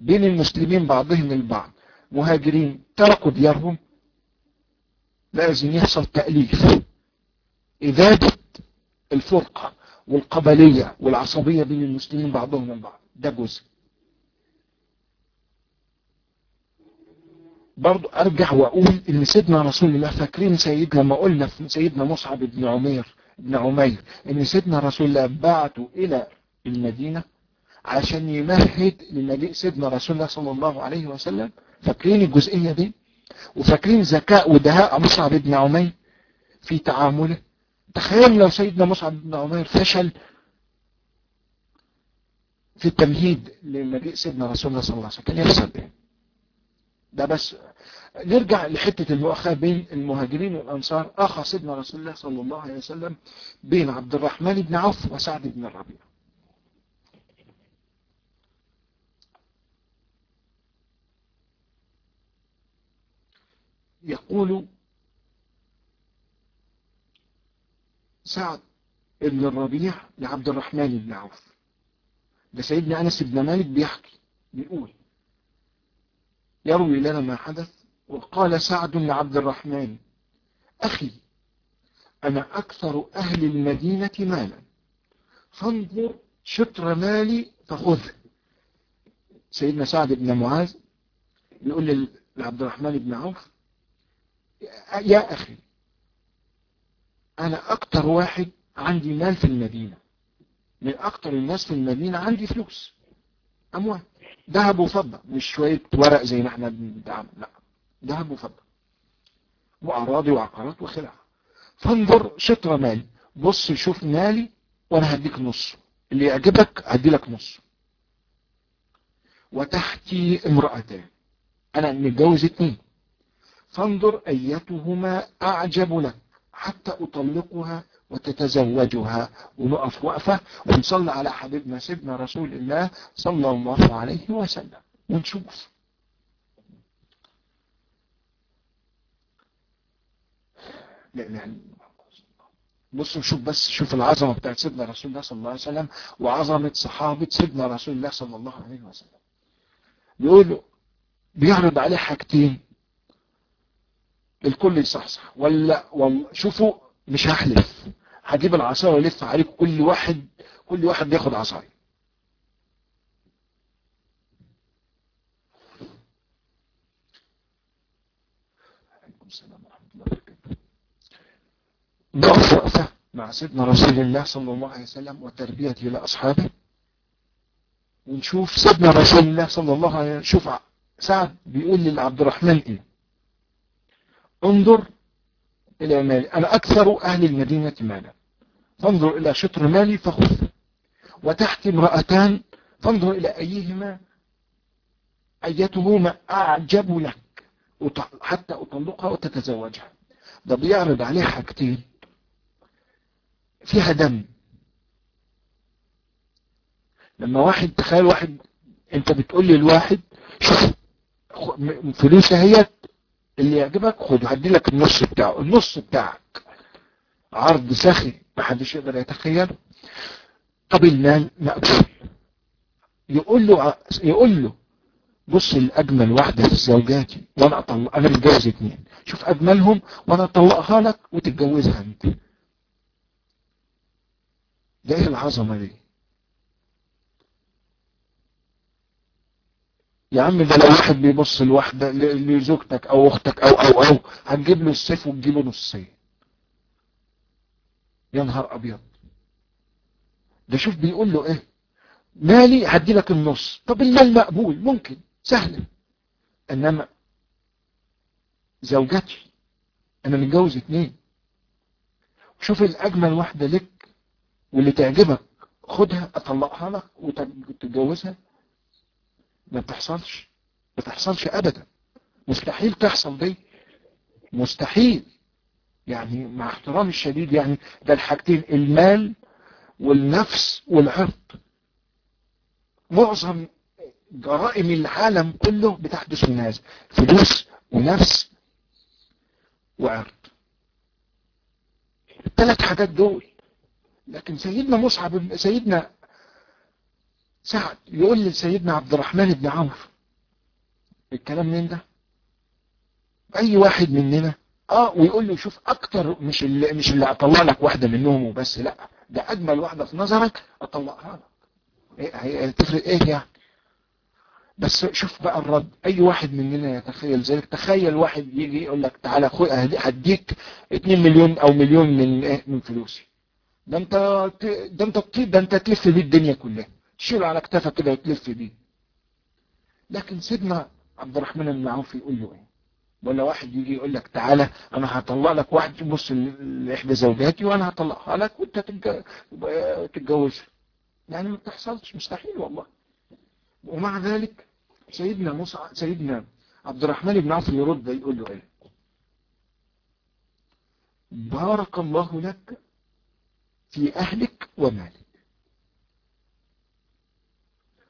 S1: بين المسلمين بعضهم البعض. مهاجرين تركوا ديارهم. لازم يحصل تأليف. إذابة الفرقة والقبلية والعصبية بين المسلمين بعضهم البعض. ده جزء. برضو أرجع وأقول إن سيدنا رسول الله فاكرين سيدنا لما قلنا في سيدنا مصعب بن عمير بن عمير إن سيدنا رسول الله بعته إلى المدينة عشان يمهد لمجيء سيدنا رسول الله صلى الله عليه وسلم؟ فاكرين الجزئية دي؟ وفاكرين ذكاء ودهاء مصعب بن عمير في تعامله؟ تخيل لو سيدنا مصعب بن عمير فشل في التمهيد لمجيء سيدنا رسول الله صلى الله عليه وسلم. كان يحصل إيه؟ ده بس. نرجع لحتة المؤاخاة بين المهاجرين والأنصار. أخى سيدنا رسول الله صلى الله عليه وسلم بين عبد الرحمن بن عوف وسعد بن الربيع. يقول سعد بن الربيع لعبد الرحمن بن عوف. ده سيدنا أنس بن مالك بيحكي بيقول يروي لنا ما حدث وقال سعد لعبد الرحمن أخي أنا أكثر أهل المدينة مالا. فانظر شطر مالي فخذ سيدنا سعد بن معاذ يقول لعبد الرحمن بن عوف يا أخي أنا أكثر واحد عندي مال في المدينة من أكثر الناس في المدينة عندي فلوس أموال. ذهب وفضة مش شوية ورق زي ما إحنا بنتعامل لا ذهب وفضة. وأراضي وعقارات وخلع. فانظر شطر مالي. بص شوف مالي وأنا هديك نص. اللي يعجبك هدي لك نص. وتحتي امرأتان. أنا متجوز اتنين. فانظر أيتهما أعجب لك. حتى أطلقها وتتزوجها ونقف وقفة ونصلي على حبيبنا سيدنا رسول الله صلى الله عليه وسلم ونشوف. بصوا شوف بس شوف العظمة بتاعت سيدنا رسول الله صلى الله عليه وسلم وعظمة صحابة سيدنا رسول الله صلى الله عليه وسلم. بيقولوا بيعرض عليه حاجتين. الكل يصحصح. ولا شوفوا مش هحلف. هجيب العصاية وألف عليك كل واحد كل واحد بياخد عصاية. نقف وقفة مع سيدنا رسول الله صلى الله عليه وسلم وتربيته لأصحابه ونشوف سيدنا رسول الله صلى الله عليه وسلم شوف سعد بيقول لعبد الرحمن إيه؟ انظر إلى مالي أنا أكثر أهل المدينة مالا فانظر إلى شطر مالي فخذ. وتحت امرأتان فانظر إلى أيهما ايتهما أعجب لك. حتى أطلقها وتتزوجها. ده بيعرض عليه حاجتين. فيها دم. لما واحد تخيل واحد أنت بتقول لي الواحد شوف فلوس هي اللي يعجبك خد هدي لك النص بتاعه النص بتاعك. عرض سخي. ما حدش يقدر يتخيله طب المال مقبول يقول له يقول له بص الأجمل واحدة في زوجاتي وأنا أطلق أنا متجوز اتنين. شوف أجملهم وأنا أطلقها لك وتتجوزها أنت. ده إيه العظمة دي؟ يا عم ده لو واحد بيبص لواحدة لزوجتك أو أختك أو أو أو هتجيب له السيف وتجيبه نصين يا نهار أبيض. ده شوف بيقول له إيه؟ مالي؟ هدي لك النص. طب المال مقبول؟ ممكن. سهلة أنما زوجتي أنا متجوز اتنين. شوف الأجمل واحدة لك واللي تعجبك خدها أطلقها لك وتتجوزها. ما بتحصلش. ما بتحصلش ابدا. مستحيل تحصل دي. مستحيل. يعني مع احترامي الشديد يعني ده الحاجتين المال والنفس والعرض معظم جرائم العالم كله بتحدث من هذا فلوس ونفس وعرض الثلاث حاجات دول. لكن سيدنا مصعب سيدنا سعد يقول لسيدنا عبد الرحمن بن عوف الكلام من ده؟ أي واحد مننا آه ويقول له شوف أكتر مش اللي مش اللي أطلع لك واحدة منهم وبس لا ده أجمل واحدة في نظرك اطلقها لك. إيه هتفرق إيه يعني؟ بس شوف بقى الرد. أي واحد مننا يتخيل ذلك؟ تخيل واحد يجي يقول لك تعالى اخويا هديك 2 مليون أو مليون من إيه من فلوسي. ده أنت ده أنت ده أنت تلف بيه الدنيا كلها. تشيله على كتافك كده وتلف بيه. لكن سيدنا عبد الرحمن بن عوف يقول له إيه؟ ولا واحد يجي يقول لك تعالى أنا هطلق لك واحد تبص لاحدى زوجاتي وأنا هطلقها لك وأنت تتجوزها. يعني ما بتحصلش مستحيل والله. ومع ذلك سيدنا موسى سيدنا عبد الرحمن بن عوف يرد يقول له إيه؟ بارك الله لك في أهلك ومالك.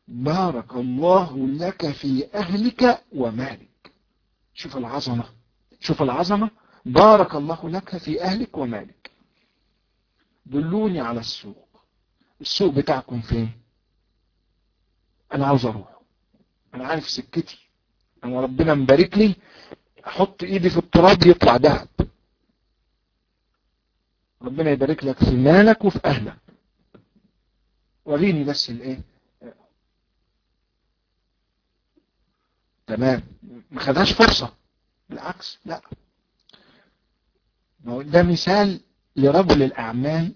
S1: بارك الله لك في أهلك ومالك. شوف العظمة شوف العظمة. بارك الله لك في أهلك ومالك. دلوني على السوق. السوق بتاعكم فين؟ أنا عاوز أروح. أنا عارف سكتي. أنا ربنا مبارك لي. أحط إيدي في التراب يطلع ذهب ربنا يبارك لك في مالك وفي أهلك. وريني بس الإيه؟ تمام. ما خدهاش فرصة. بالعكس لا. ده مثال لرجل الأعمال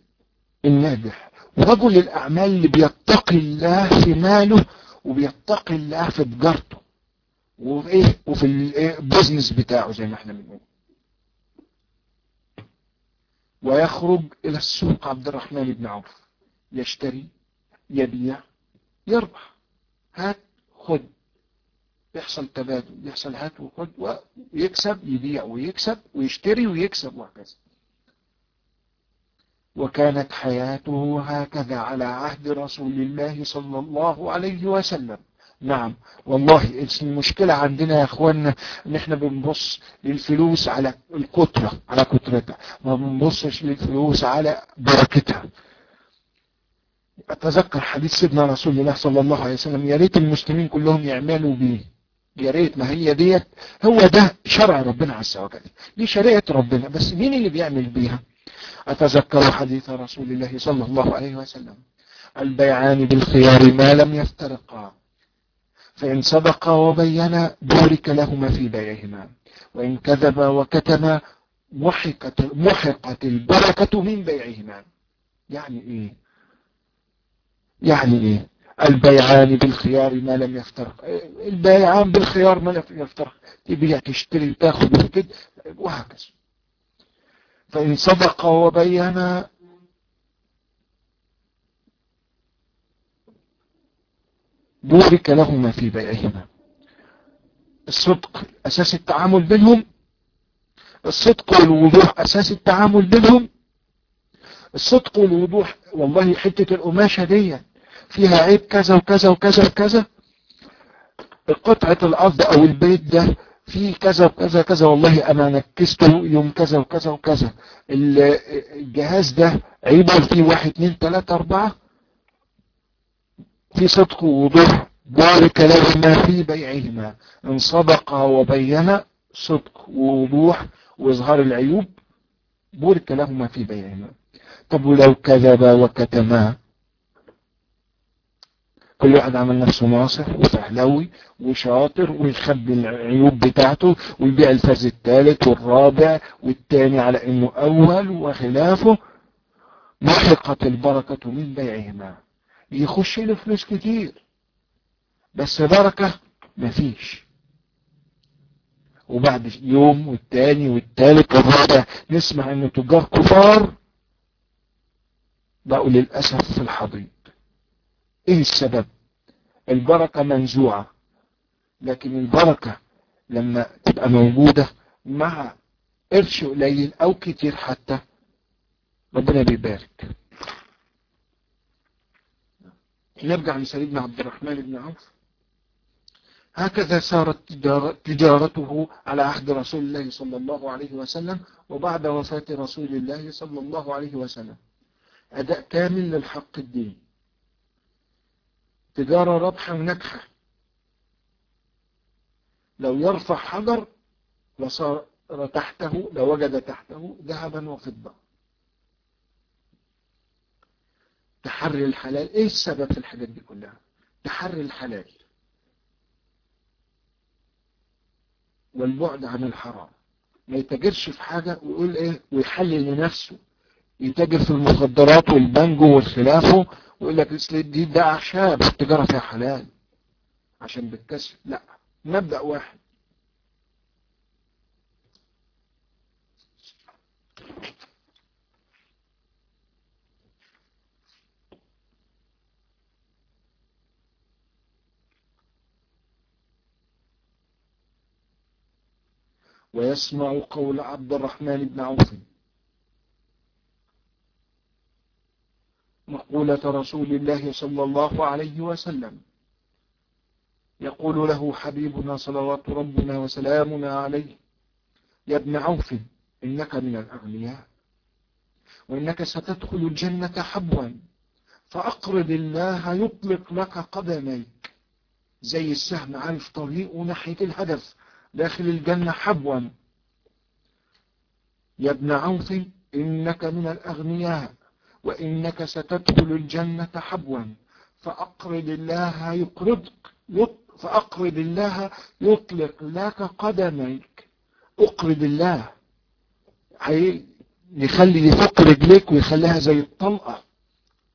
S1: الناجح. ورجل الأعمال اللي بيتقي الله في ماله وبيتقي الله في تجارته وفي إيه؟ وفي البيزنس بتاعه زي ما إحنا بنقول. ويخرج إلى السوق عبد الرحمن بن عوف. يشتري يبيع يربح. هات خد. يحصل تبادل يحصل هات وخد ويكسب يبيع ويكسب ويشتري ويكسب وهكذا. وكانت حياته هكذا على عهد رسول الله صلى الله عليه وسلم. نعم والله المشكلة عندنا يا اخوانا ان إحنا بنبص للفلوس على الكترة على كترتها. ما بنبصش للفلوس على بركتها. أتذكر حديث سيدنا رسول الله صلى الله عليه وسلم يا ريت المسلمين كلهم يعملوا بيه. يا ريت ما هي ديت هو ده شرع ربنا عز وجل دي شريعة ربنا بس مين اللي بيعمل بيها؟ أتذكر حديث رسول الله صلى الله عليه وسلم البيعان بالخيار ما لم يفترقا فإن صدقا وبينا بورك لهما في بيعهما وإن كذبا وكتما محقت, محقت البركة من بيعهما. يعني إيه؟ يعني إيه؟ البيعان بالخيار ما لم يفترق. البيعان بالخيار ما لم يفترق. تبيع تشتري تاخد وكده وهكذا. فإن صدق وبين بورك لهما في بيعهما. الصدق أساس التعامل بينهم الصدق والوضوح أساس التعامل بينهم الصدق والوضوح والله حتة القماشة دي فيها عيب كذا وكذا وكذا وكذا. قطعة الأرض أو البيت ده فيه كذا وكذا كذا. والله أنا نكسته يوم كذا وكذا وكذا. الجهاز ده عيبه فيه واحد اثنين ثلاثة أربعة. في صدق ووضوح. بارك لهما في بيعهما. إن صدق وبين صدق ووضوح وإظهار العيوب بورك لهما في بيعهما. طب ولو كذب وكتما؟ كل واحد عمل نفسه ناصح وفهلوي وشاطر ويخبي العيوب بتاعته ويبيع الفرز الثالث والرابع والثاني على إنه أول وخلافه محقت البركة من بيعهما. يخش له فلوس كتير. بس بركة مفيش. وبعد يوم والتاني والتالت والرابع نسمع ان تجار كفار بقوا للأسف في الحضيض. إيه السبب؟ البركة منزوعة لكن البركة لما تبقى موجودة مع قرش قليل أو كتير حتى ربنا بيبارك. نرجع لسيدنا عبد الرحمن بن عوف. هكذا سارت تجارته على عهد رسول الله صلى الله عليه وسلم وبعد وفاة رسول الله صلى الله عليه وسلم. أداء كامل للحق الدين. تجارة ربحة ونجحة لو يرفع حجر لصار تحته لوجد تحته ذهبا وفضة. تحري الحلال. إيه السبب في الحاجات دي كلها؟ تحري الحلال. والبعد عن الحرام. ما يتاجرش في حاجة ويقول إيه؟ ويحلل لنفسه. يتاجر في المخدرات والبنجو والخلافه ويقول لك دي ده اعشاب التجارة فيها حلال عشان بالكسب لا مبدأ واحد. ويسمع قول عبد الرحمن بن عوف. مقولة رسول الله صلى الله عليه وسلم. يقول له حبيبنا صلوات ربنا وسلامنا عليه يا ابن عوف إنك من الأغنياء وإنك ستدخل الجنة حبوا فأقرض الله يطلق لك قدميك. زي السهم عارف طريقه ناحية الهدف داخل الجنة حبوا. يا ابن عوف إنك من الأغنياء. وإنك ستدخل الجنة حبوا فأقرض الله يقرضك فأقرض الله يطلق لك قدميك. أقرض الله. يخلي يفك رجليك ويخليها زي الطلقة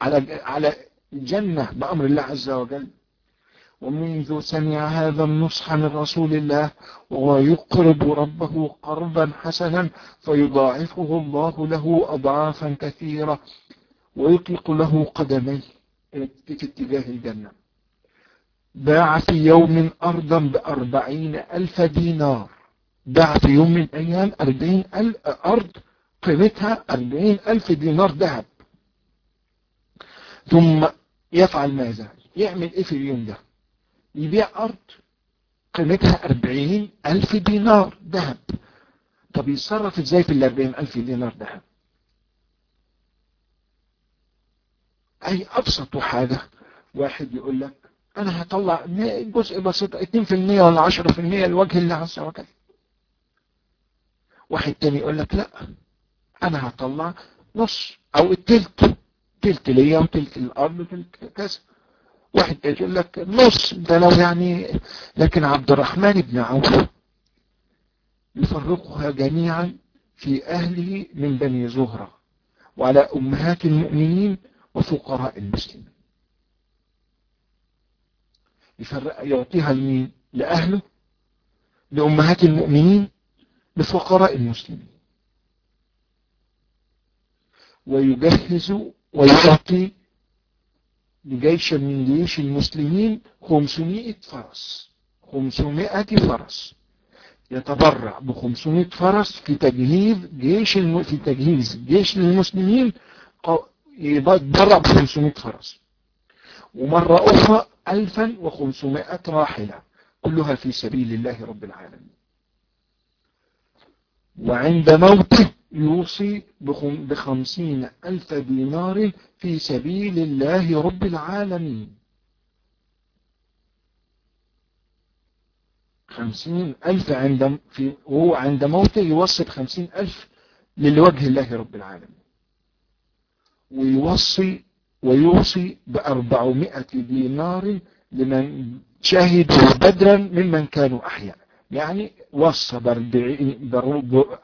S1: على على الجنة بأمر الله عز وجل. ومنذ سمع هذا النصح من رسول الله وهو يقرب ربه قربا حسنا فيضاعفه الله له أضعافا كثيرة. ويطلق له قدميه في اتجاه الجنة. باع في يوم أرضا بأربعين ألف دينار. باع في يوم من أيام أربعين ألف أرض قيمتها أربعين ألف دينار ذهب. ثم يفعل ماذا؟ يعمل إيه في اليوم ده؟ يبيع أرض قيمتها أربعين ألف دينار ذهب. طب يتصرف إزاي في الأربعين ألف دينار ذهب؟ أي أبسط حاجة. واحد يقول لك أنا هطلع جزء بسيط 2% ولا 10% لوجه الله عز وجل. واحد تاني يقول لك لا أنا هطلع نص أو التلت. تلت ليا وتلت الأرض وتلت كذا. واحد يقول لك نص ده لو يعني لكن عبد الرحمن بن عوف يفرقها جميعا في أهله من بني زهرة وعلى أمهات المؤمنين وفقراء المسلمين. يفرق يعطيها لمين؟ لأهله لأمهات المؤمنين لفقراء المسلمين. ويجهز ويعطي لجيش من جيوش المسلمين 500 فرس. 500 فرس. يتبرع ب 500 فرس في تجهيز جيش الم... في تجهيز جيش المسلمين يتبرع ب 500 فرس ومرة أخرى 1500 راحلة. كلها في سبيل الله رب العالمين. وعند موته يوصي بخمسين ألف دينار في سبيل الله رب العالمين. خمسين ألف عند في وهو عند موته يوصي بخمسين ألف للوجه الله رب العالمين. ويوصي ويوصي بأربعمائة دينار لمن شهدوا بدرا ممن كانوا أحياء. يعني وصى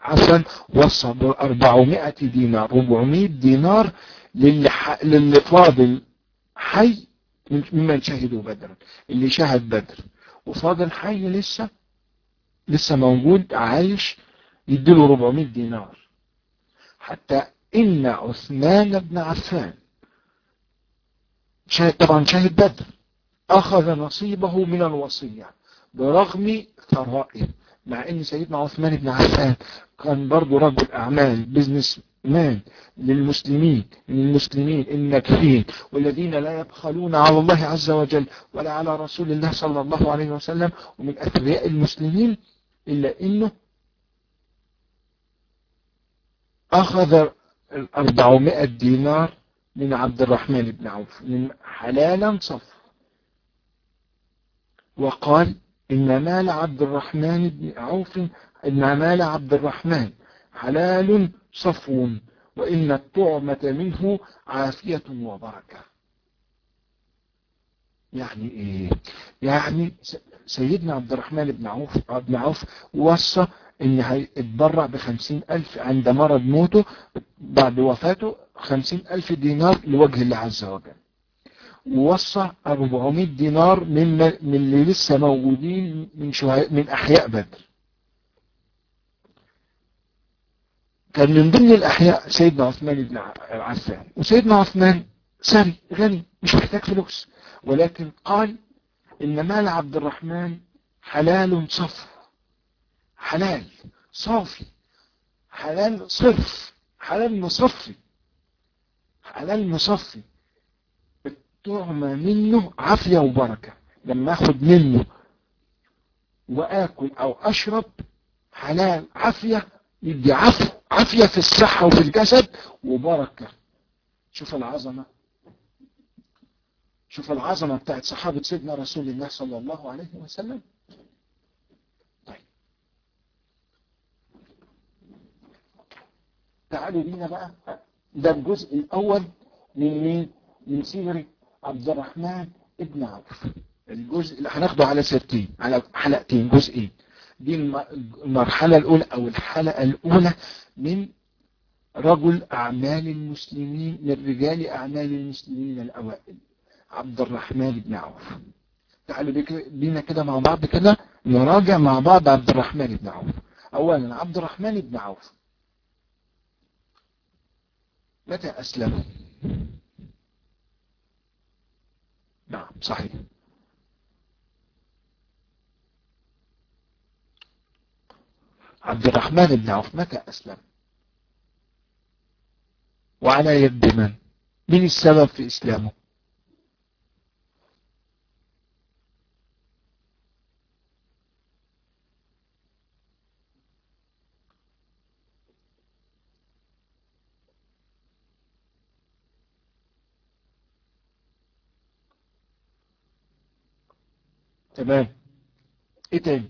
S1: عفوا وصى ب 400 دينار 400 دينار للي فاضل حي ممن شهدوا بدرا اللي شهد بدر. وفاضل حي لسه لسه موجود عايش يديله 400 دينار. حتى إن عثمان بن عفان. طبعا شاهد بدر. أخذ نصيبه من الوصية برغم ثرائه مع إن سيدنا عثمان بن عفان كان برضه رجل أعمال بزنس مان للمسلمين من المسلمين الناجحين والذين لا يبخلون على الله عز وجل ولا على رسول الله صلى الله عليه وسلم ومن أثرياء المسلمين إلا إنه أخذ الاربعمائة دينار من عبد الرحمن بن عوف من حلالا صف. وقال إن مال عبد الرحمن بن عوف إن مال عبد الرحمن حلال صفو وإن الطعمة منه عافية وبركة. يعني إيه؟ يعني سيدنا عبد الرحمن بن عوف بن عوف وصى إن هيتبرع بخمسين ألف عند مرض موته بعد وفاته خمسين ألف دينار لوجه الله عز وجل. ووصى 400 دينار من من اللي لسه موجودين من من أحياء بدر. كان من ضمن الأحياء سيدنا عثمان بن عفان. وسيدنا عثمان ثري غني مش محتاج فلوس. ولكن قال إن مال عبد الرحمن حلال صف حلال صافي. حلال صرف حلال مصفي. حلال مصفي. طعمة منه عافية وبركة. لما آخد منه وآكل أو أشرب حلال عافية يدي عفو عافية في الصحة وفي الجسد وبركة. شوف العظمة. شوف العظمة بتاعت صحابة سيدنا رسول الله صلى الله عليه وسلم. تعالوا بينا بقى. ده الجزء الأول من مين؟ من سيرة عبد الرحمن ابن عوف. الجزء اللي هناخده على سيرتين على حلقتين. جزئين دي المرحلة الأولى أو الحلقة الأولى من رجل أعمال المسلمين من رجال أعمال المسلمين الأوائل عبد الرحمن بن عوف. تعالوا بينا كده مع بعض كده نراجع مع بعض عبد الرحمن بن عوف. أولا عبد الرحمن بن عوف. متى أسلم؟ نعم صحيح. عبد الرحمن بن عوف متى أسلم؟ وعلى يد من؟ من السبب في إسلامه؟ تمام. إيه تاني؟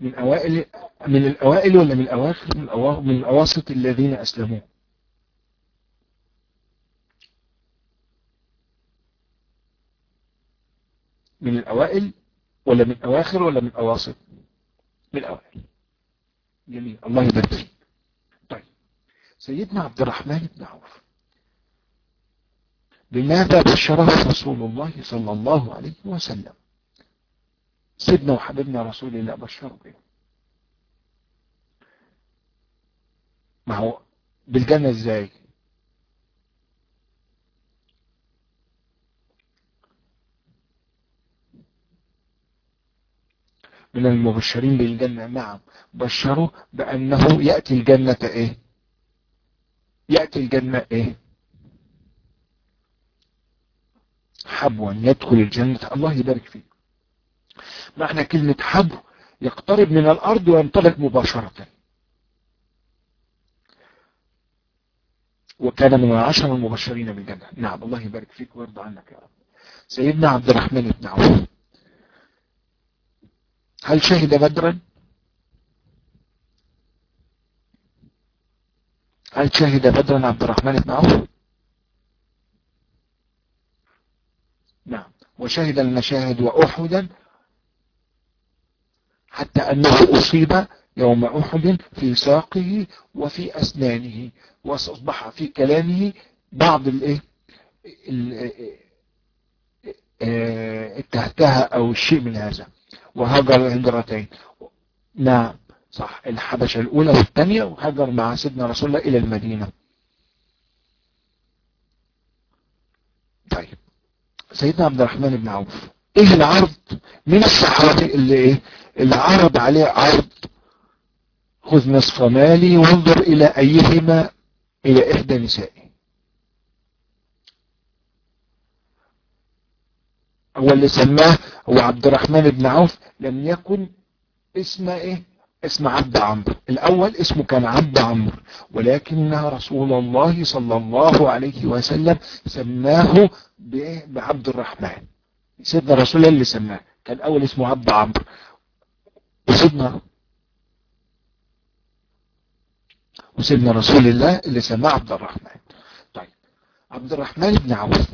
S1: من أوائل من الأوائل ولا من الأواخر؟ من, الأوا... من الأواسط الذين أسلموا. من الأوائل ولا من اواخر ولا من اواسط من الأوائل. جميل. الله يبارك فيك. سيدنا عبد الرحمن بن عوف. بماذا بشره رسول الله صلى الله عليه وسلم؟ سيدنا وحبيبنا رسول الله بشره به. ما هو بالجنة إزاي؟ من المبشرين بالجنة نعم. بشروا بأنه يأتي الجنة إيه؟ يأتي الجنة إيه؟ حبوا يدخل الجنة. الله يبارك فيه معنى كلمة حبو يقترب من الأرض وينطلق مباشرة. وكان من العشر المبشرين بالجنة. نعم الله يبارك فيك ويرضى عنك يا رب. سيدنا عبد الرحمن بن عوف. هل شهد بدرا؟ هل شهد بدرا عبد الرحمن بن عوف نعم وشهد المشاهد وأحدا حتى أنه أصيب يوم أحد في ساقه وفي أسنانه وأصبح في كلامه بعض الايه التهتها أو الشيء من هذا وهجر الهجرتين نعم صح الحبشة الأولى والثانية وهجر مع سيدنا رسول الله إلى المدينة. طيب سيدنا عبد الرحمن بن عوف إيه العرض؟ من الصحابي اللي إيه؟ اللي عرض عليه عرض خذ نصف مالي وانظر إلى أيهما إلى إحدى نسائي هو اللي سماه هو عبد الرحمن بن عوف لم يكن اسمه إيه؟ اسم عبد عمرو. الأول اسمه كان عبد عمرو ولكن رسول الله صلى الله عليه وسلم سماه بعبد الرحمن. سيدنا رسول الله اللي سماه. كان اول اسمه عبد عمرو. وسيدنا وسيدنا رسول الله اللي سماه عبد الرحمن. طيب عبد الرحمن بن عوف.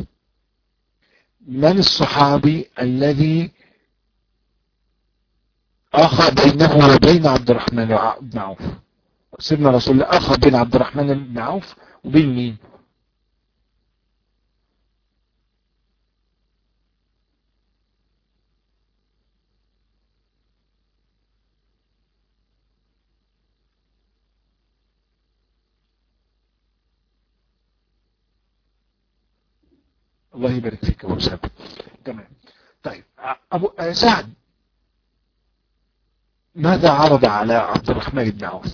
S1: من الصحابي الذي اخى بينه وبين عبد الرحمن بن عوف. سيدنا رسول الله اخى بين عبد الرحمن بن عوف وبين مين؟ الله يبارك فيك يا ابو سعد. تمام. طيب أبو سعد ماذا عرض على عبد الرحمن بن عوف؟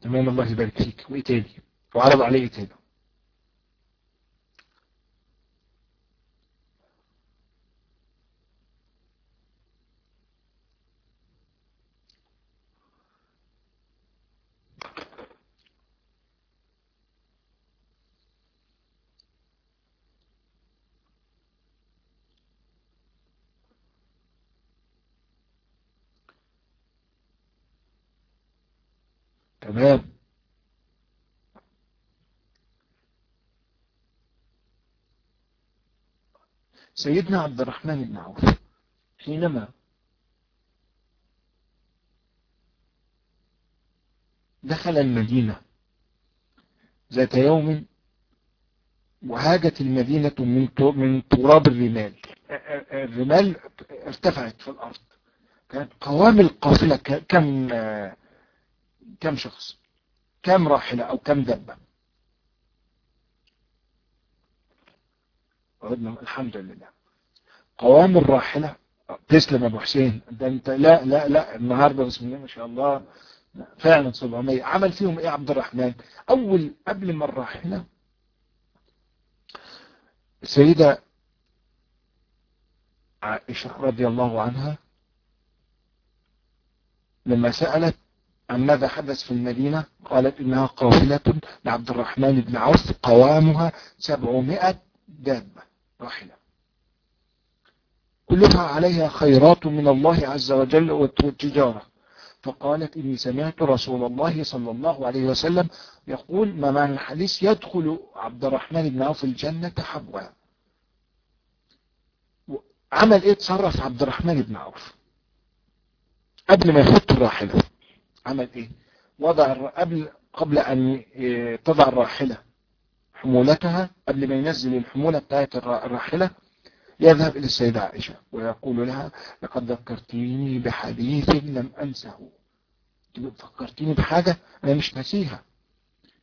S1: تمام الله يبارك فيك. وإيه تاني؟ وعرض عليه إيه تاني؟ تمام. سيدنا عبد الرحمن بن عوف حينما دخل المدينة ذات يوم وهاجت المدينة من من تراب الرمال. الرمال ارتفعت في الأرض. كانت قوام القافلة كم كم شخص؟ كم راحلة أو كم دبة؟ الحمد لله. قوام الراحلة تسلم أبو حسين ده أنت لا لا لا النهاردة بسم الله ما شاء الله فعلا 700 عمل فيهم إيه عبد الرحمن؟ أول قبل ما الراحلة السيدة عائشة رضي الله عنها لما سألت عن ماذا حدث في المدينة؟ قالت إنها قافلة لعبد الرحمن بن عوف قوامها سبعمائة دابة راحلة. كلها عليها خيرات من الله عز وجل والتجارة. فقالت إني سمعت رسول الله صلى الله عليه وسلم يقول ما معنى الحديث؟ يدخل عبد الرحمن بن عوف الجنة حبوا عمل إيه؟ تصرف عبد الرحمن بن عوف قبل ما يحط الراحلة. عمل إيه؟ وضع قبل قبل أن تضع الراحلة حمولتها قبل ما ينزل الحمولة بتاعت الراحلة يذهب إلى السيدة عائشة ويقول لها لقد ذكرتيني بحديث لم أنسه. فكرتيني بحاجة أنا مش ناسيها.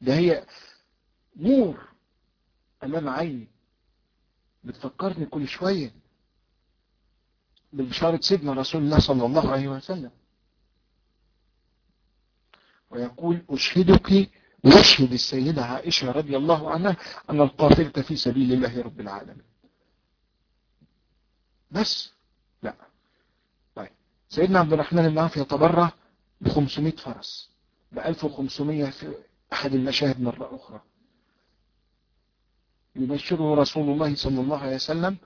S1: ده هي نور أمام عيني. بتفكرني كل شوية ببشارة سيدنا رسول الله صلى الله عليه وسلم. ويقول أشهدك ويشهد السيدة عائشة رضي الله عنها أن القافلة في سبيل الله رب العالمين. بس؟ لا. طيب. سيدنا عبد الرحمن بن عوف يتبرع ب 500 فرس ب 1500 في أحد المشاهد مرة أخرى. يبشره رسول الله صلى الله عليه وسلم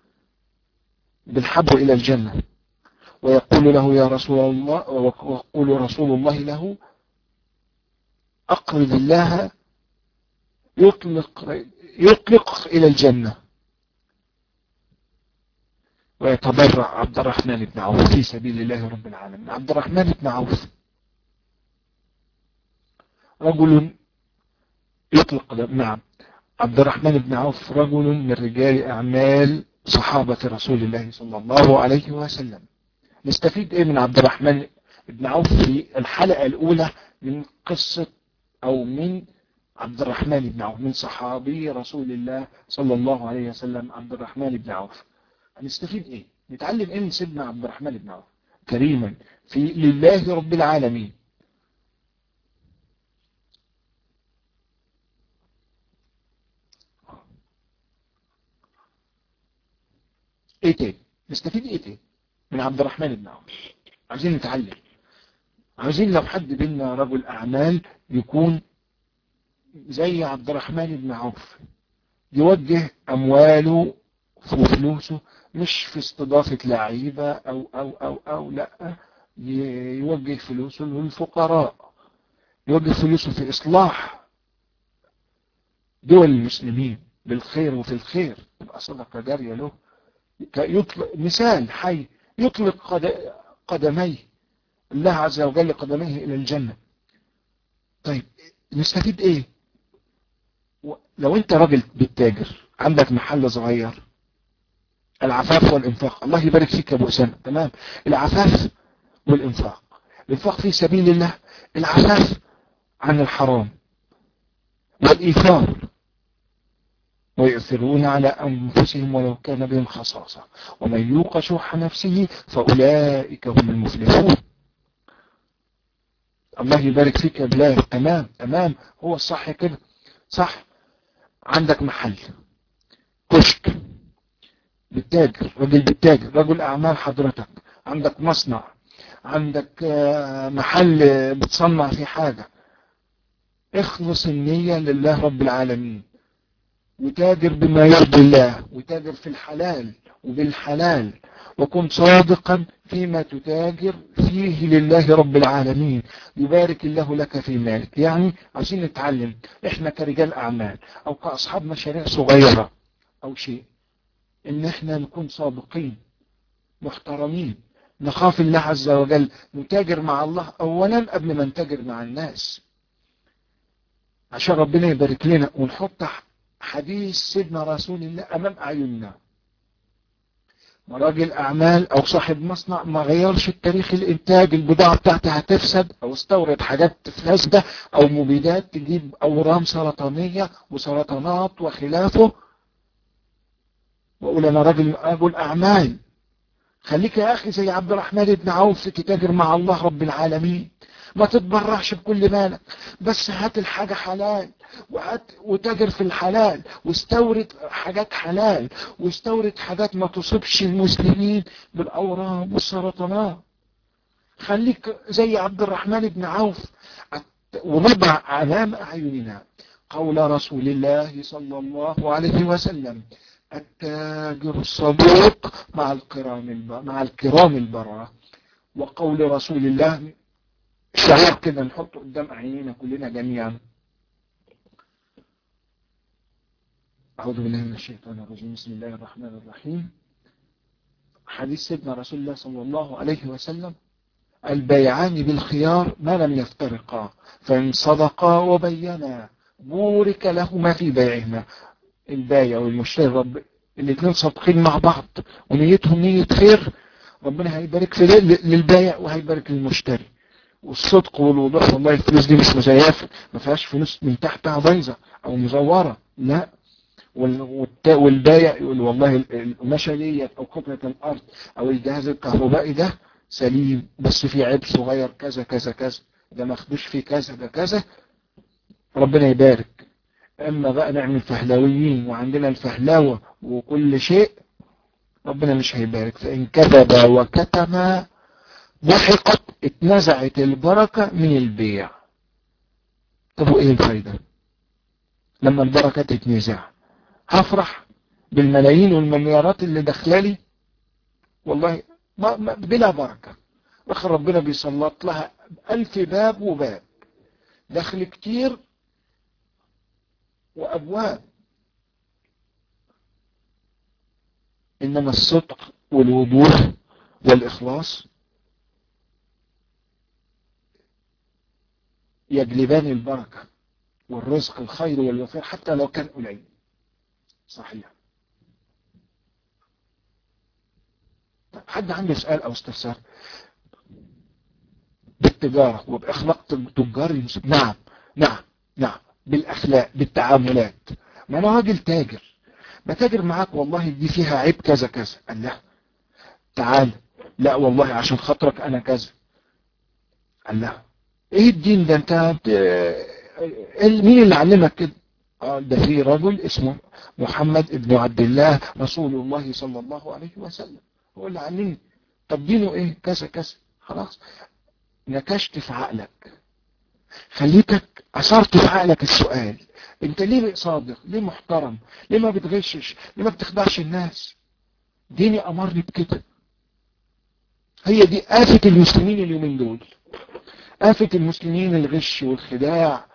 S1: بالحب إلى الجنة ويقول له يا رسول الله ويقول رسول الله له أقرض الله يطلق يطلق إلى الجنة. ويتبرع عبد الرحمن بن عوف في سبيل الله رب العالمين. عبد الرحمن بن عوف رجل يطلق نعم. عبد الرحمن بن عوف رجل من رجال أعمال صحابة رسول الله صلى الله عليه وسلم. نستفيد إيه من عبد الرحمن بن عوف في الحلقة الأولى من قصة أو من عبد الرحمن بن عوف من صحابي رسول الله صلى الله عليه وسلم عبد الرحمن بن عوف. هنستفيد إيه؟ نتعلم إيه من سيدنا عبد الرحمن بن عوف؟ كريما في لله رب العالمين. إيه تاني؟ نستفيد إيه تاني من عبد الرحمن بن عوف؟ عايزين نتعلم. عايزين لو حد بينا رجل أعمال يكون زي عبد الرحمن بن عوف يوجه أمواله وفلوسه مش في استضافة لعيبة أو أو أو أو لأ يوجه فلوسه للفقراء يوجه فلوسه في إصلاح دول المسلمين بالخير وفي الخير. تبقى صدقة جارية له يطلق مثال حي يطلق قدميه. الله عز وجل قدميه إلى الجنة. طيب نستفيد إيه؟ لو أنت راجل بالتاجر عندك محل صغير العفاف والإنفاق الله يبارك فيك يا أبو أسامة. تمام؟ العفاف والإنفاق. الإنفاق في سبيل الله العفاف عن الحرام والإيثار. ويؤثرون على أنفسهم ولو كان بهم خصاصة. ومن يوق شح نفسه فأولئك هم المفلحون. الله يبارك فيك يا بلال. تمام تمام. هو الصح كده. صح. عندك محل. كشك. بالتاجر رجل بالتاجر رجل أعمال حضرتك. عندك مصنع. عندك محل بتصنع فيه حاجة. اخلص النية لله رب العالمين. وتاجر بما يرضي الله. وتاجر في الحلال. وبالحلال. وكن صادقا فيما تتاجر فيه لله رب العالمين. يبارك الله لك في مالك. يعني عشان نتعلم. إحنا كرجال أعمال أو كأصحاب مشاريع صغيرة أو شيء إن إحنا نكون صادقين محترمين نخاف الله عز وجل نتاجر مع الله اولا قبل ما نتاجر مع الناس. عشان ربنا يبارك لنا ونحط حديث سيدنا رسول الله أمام أعيننا. راجل أعمال أو صاحب مصنع ما غيرش التاريخ الإنتاج البضاعة بتاعتها هتفسد أو استورد حاجات فاسدة أو مبيدات تجيب أورام سرطانية وسرطانات وخلافه. وأقول أنا راجل رجل أعمال. خليك يا أخي زي عبد الرحمن بن عوف تتاجر مع الله رب العالمين. ما تتبرعش بكل مالك بس هات الحاجة حلال وهات وتاجر في الحلال واستورد حاجات حلال واستورد حاجات ما تصيبش المسلمين بالأورام والسرطانات. خليك زي عبد الرحمن بن عوف ونضع أمام أعيننا. قول رسول الله صلى الله عليه وسلم التاجر الصدوق مع الكرام مع الكرام البررة وقول رسول الله شعار كده نحطه قدام عينينا كلنا جميعا. أعوذ بالله من الشيطان الرجيم. بسم الله الرحمن الرحيم. حديث سيدنا رسول الله صلى الله عليه وسلم. البيعان بالخيار ما لم يفترقا فإن صدقا وبينا. بورك لهما في بيعهما. البايع والمشتري رب الاثنين صادقين مع بعض. ونيتهم نية خير. ربنا هيبارك للبايع وهيبارك للمشتري. والصدق والوضوح والله الفلوس دي مش مزيفة ما فيهاش فلوس من تحتها بايظة أو مزورة لا. والبايع يقول والله القماشة ديت أو قطعة الأرض أو الجهاز الكهربائي ده سليم بس في عيب صغير كذا كذا كذا. ده مخدوش فيه كذا ده كذا. ربنا يبارك. أما بقى نعمل فهلويين وعندنا الفهلاوة وكل شيء ربنا مش هيبارك. فإن كذب وكتم محقت اتنزعت البركة من البيع. طب وإيه الفايدة؟ لما البركة تتنزع. هفرح بالملايين والمليارات اللي دخلالي والله ما ما بلا بركة. دخل ربنا بيسلط لها ألف باب وباب. دخل كتير وأبواب. إنما الصدق والوضوح والإخلاص يجلبان البركة والرزق الخير والوفير حتى لو كان قليل. صحيح. حد عنده سؤال أو استفسار بالتجارة وبأخلاق تجار المسلم نعم نعم نعم. بالأخلاق بالتعاملات. ما أنا راجل تاجر. بتاجر معاك والله دي فيها عيب كذا كذا. قال لا. تعال. لا والله عشان خاطرك أنا كذا. قال لا. إيه الدين ده؟ أنت مين اللي علمك كده؟ ده في رجل اسمه محمد ابن عبد الله رسول الله صلى الله عليه وسلم. هو اللي علمني. طب دينه إيه؟ كذا كذا. خلاص. نكشت في عقلك. خليتك أثرت في عقلك السؤال. أنت ليه صادق؟ ليه محترم؟ ليه ما بتغشش؟ ليه ما بتخدعش الناس؟ ديني أمرني بكده. هي دي آفة المسلمين اليومين دول. آفة المسلمين الغش والخداع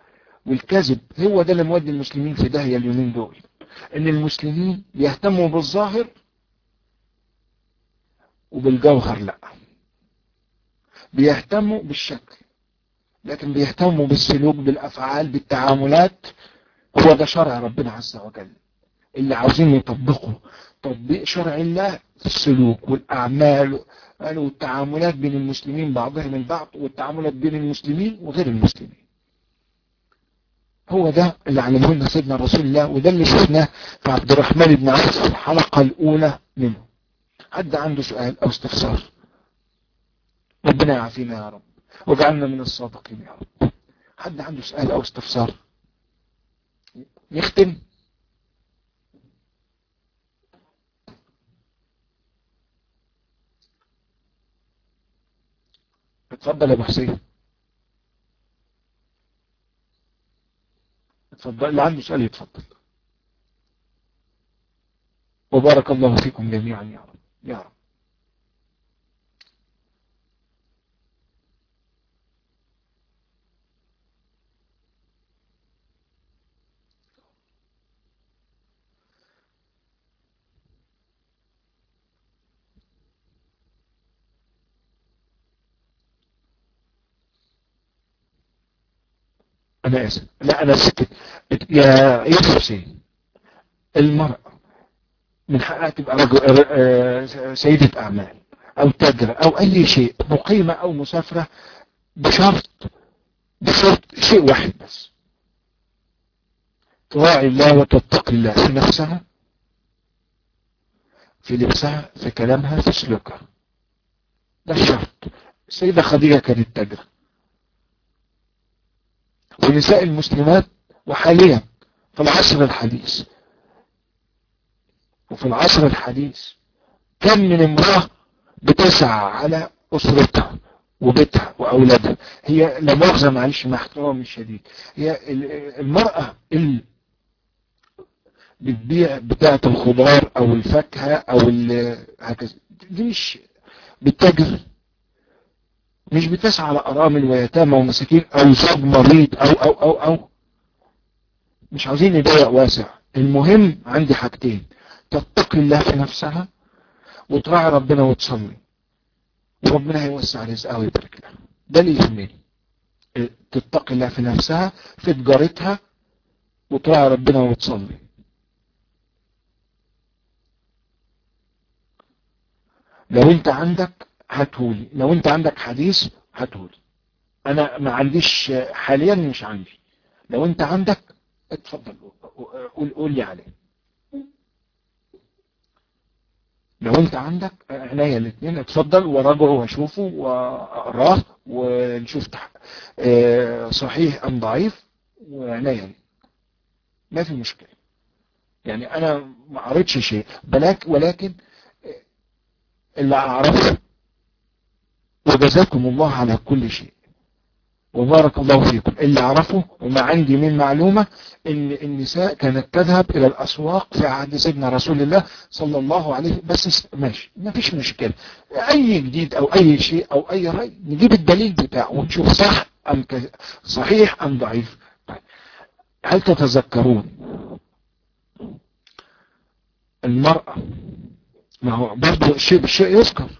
S1: والكذب هو ده اللي مودي المسلمين في داهية اليومين دول. إن المسلمين بيهتموا بالظاهر وبالجوهر لأ. بيهتموا بالشكل لكن بيهتموا بالسلوك بالأفعال بالتعاملات هو ده شرع ربنا عز وجل. اللي عاوزين يطبقوا تطبيق شرع الله في السلوك والأعمال والتعاملات بين المسلمين بعضهم البعض والتعاملات بين المسلمين وغير المسلمين. هو ده اللي علمه لنا سيدنا رسول الله وده اللي شفناه في عبد الرحمن بن عوف في الحلقة الأولى منه. حد عنده سؤال أو استفسار؟ ربنا يعافينا يا رب. واجعلنا من الصادقين يا رب. حد عنده سؤال أو استفسار؟ نختم اتفضل يا أبو حسين. اتفضل اللي عنده سؤال يتفضل وبارك الله فيكم جميعا يا رب يا رب. أنا اسف لا أنا سكت يا يوسف حسين المرأة من حقها تبقى رجل سيدة أعمال أو تاجرة أو أي شيء مقيمة أو مسافرة بشرط بشرط شيء واحد بس. تراعي الله وتتقي الله في نفسها في لبسها في كلامها في سلوكها. ده الشرط. السيدة خديجة كانت تاجرة. ونساء المسلمات وحاليا في العصر الحديث. وفي العصر الحديث كم من امرأة بتسعى على أسرتها وبيتها وأولادها. هي لا مؤاخذة معلش مع احترامي الشديد. هي المرأة اللي بتبيع بتاعة الخضار أو الفاكهة أو هكذا دي مش بتتاجر مش بتسعى على أرامل ويتامى ومساكين أو زوج مريض أو أو أو أو. مش عاوزين نضيق واسع. المهم عندي حاجتين. تتقي الله في نفسها وتراعي ربنا وتصلي. وربنا هيوسع رزقها ويبارك لها. ده اللي يهمني. تتقي الله في نفسها في تجارتها وتراعي ربنا وتصلي. لو انت عندك هاتهولي. لو انت عندك حديث هاتهولي. أنا ما عنديش حاليا مش عندي. لو انت عندك اتفضل قول, لي عليه. لو انت عندك عناية الاثنين اتفضل وراجعه واشوفه وأقراه ونشوف صحيح أم ضعيف وعناية ما في مشكلة. يعني أنا ما قريتش شيء. ولكن اللي أعرفه وجزاكم الله على كل شيء. وبارك الله فيكم. اللي اعرفه وما عندي من معلومة إن النساء كانت تذهب إلى الأسواق في عهد سيدنا رسول الله صلى الله عليه بس ماشي ما فيش مشكلة. أي جديد أو أي شيء أو أي رأي نجيب الدليل بتاعه ونشوف صح أم صحيح أم ضعيف. هل تتذكرون المرأة؟ ما هو برضه الشيء بالشيء يذكر.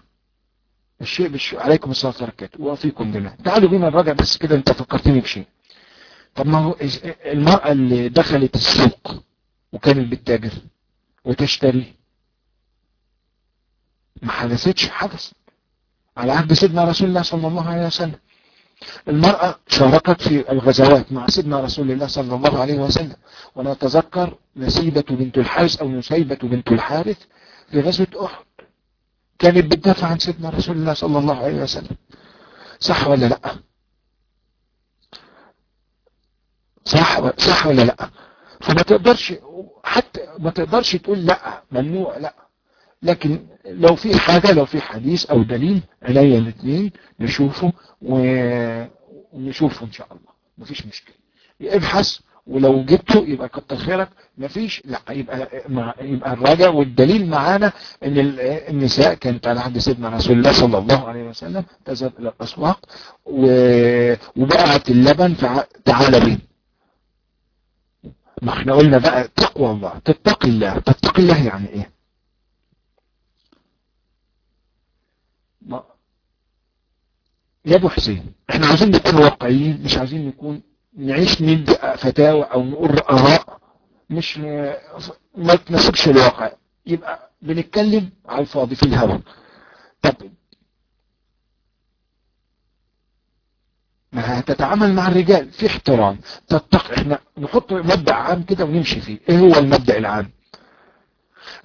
S1: الشيء بالشيء عليكم الصلاة والسلام وفيكم جميعا تعالوا بينا نراجع بس كده أنت فكرتني بشيء. طب ما هو المرأة اللي دخلت السوق وكانت بتتاجر وتشتري ما حدثتش حدث. على عهد سيدنا رسول الله صلى الله عليه وسلم. المرأة شاركت في الغزوات مع سيدنا رسول الله صلى الله عليه وسلم. ونتذكر نسيبة بنت الحارث أو نسيبة بنت الحارث في غزوة أحد. كانت بتدافع عن سيدنا رسول الله صلى الله عليه وسلم. صح ولا لا؟ صح صح ولا لا؟ فما تقدرش حتى ما تقدرش تقول لا ممنوع لا. لكن لو في حاجة لو في حديث أو دليل عليا الاثنين نشوفه ونشوفه إن شاء الله. مفيش مشكلة. ابحث ولو جبته يبقى كتر خيرك. مفيش. لا يبقى يبقى الراجع والدليل معانا إن النساء كانت على عهد سيدنا رسول الله صلى الله عليه وسلم تذهب إلى الأسواق وبقعت اللبن تعالى بيه ما إحنا قلنا بقى تقوى الله تتقي الله. تتقي الله يعني إيه؟ يا أبو حسين إحنا عايزين نكون واقعيين مش عايزين نكون نعيش ندي فتاوى أو نقول اراء مش ما تناسبش الواقع. يبقى بنتكلم على الفاضي في الهواء طب ما هتتعامل مع الرجال. في احترام. تتق إحنا نحط مبدأ عام كده ونمشي فيه. إيه هو المبدأ العام؟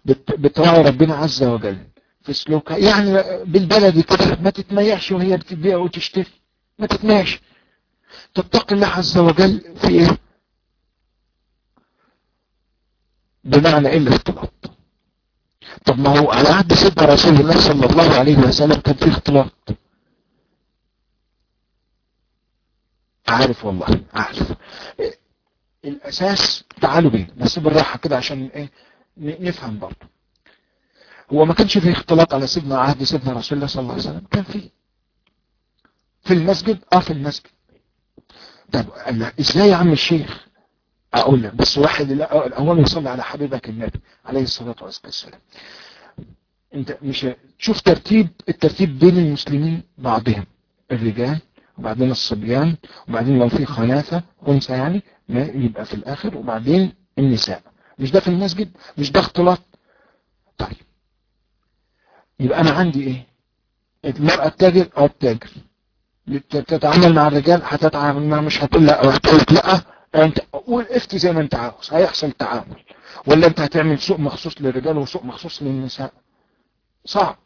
S1: بت... بتراعي ربنا عز وجل. في سلوكها. يعني بالبلدي كده ما تتميعش وهي بتبيع وتشتري. ما تتميعش. تتقي الله عز وجل في إيه؟ بمعنى إيه الاختلاط طب ما هو على عهد سيدنا رسول الله صلى الله عليه وسلم كان في اختلاط. عارف والله عارف. الأساس تعالوا بيه بس بالراحة كده عشان إيه؟ نفهم برضه. هو ما كانش فيه اختلاط على سيدنا عهد سيدنا رسول الله صلى الله عليه وسلم كان فيه. في المسجد؟ آه في المسجد. طب إزاي يا عم الشيخ؟ أقول لك بس واحد الأول يصلي على حبيبك النبي عليه الصلاة والسلام. أنت مش شوف ترتيب الترتيب بين المسلمين بعضهم الرجال وبعدين الصبيان وبعدين لو في خلافة خنثى يعني ما يبقى في الآخر وبعدين النساء. مش ده في المسجد؟ مش ده اختلاط؟ طيب. يبقى أنا عندي إيه؟ المرأة التاجر أو التاجر تتعامل مع الرجال هتتعامل مع مش هتقول لا أو هتقول لا. أنت قول افتي زي ما أنت عاوز هيحصل تعامل. ولا أنت هتعمل سوق مخصوص للرجال وسوق مخصوص للنساء. صعب.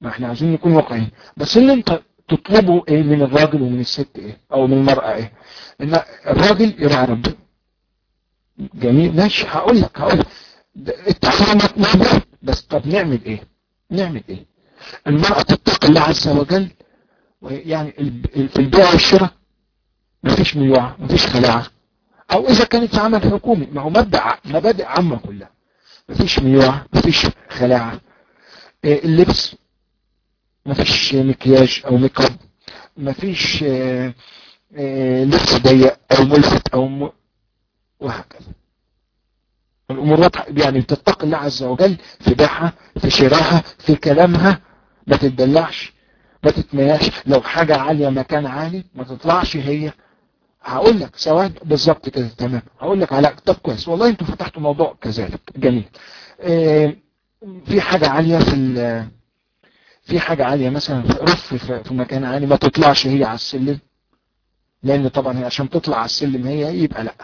S1: ما إحنا عايزين نكون واقعيين. بس اللي أنت تطلبه إيه من الراجل ومن الست إيه؟ أو من المرأة إيه؟ إن الراجل يراعي ربنا جميل. ماشي. هقول لك هقول لك. اتفقنا نعمل بس طب نعمل إيه؟ نعمل إيه؟ المرأة تتقي الله عز وجل يعني في البيع والشراء مفيش ميوعة مفيش خلاعة. أو إذا كانت في عمل حكومي ما هو مبدأ مبادئ عامة كلها. مفيش ميوعة مفيش خلاعة. اللبس مفيش مكياج أو make up مفيش لبس ضيق أو ملفت أو م... وهكذا. الأمور واضحة. يعني تتقي الله عز وجل في بيعها في شراها في كلامها. ما تتدلعش. ما تتمياش لو حاجة عالية مكان عالي ما تطلعش هي. هقول لك سواء بالظبط كده تمام. هقول لك على طب كويس. والله أنتوا فتحتوا موضوع كذلك. جميل. آه في حاجة عالية في في حاجة عالية مثلا رف في مكان عالي ما تطلعش هي على السلم. لأن طبعا هي عشان تطلع على السلم هي يبقى لأ.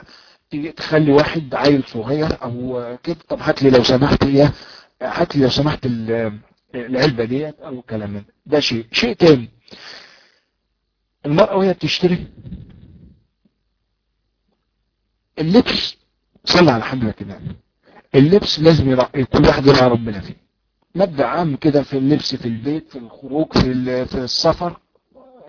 S1: تخلي واحد عيل صغير أو كده. طب هات لي لو سمحت هي هات لي لو سمحت العلبة ديت أو الكلام ده. ده شيء شيء تاني. المرأة وهي بتشتري اللبس صلى على حضرتك النبي اللبس لازم يراعي كل واحد يراعي ربنا فيه. مبدأ عام كده في اللبس في البيت في الخروج في في السفر.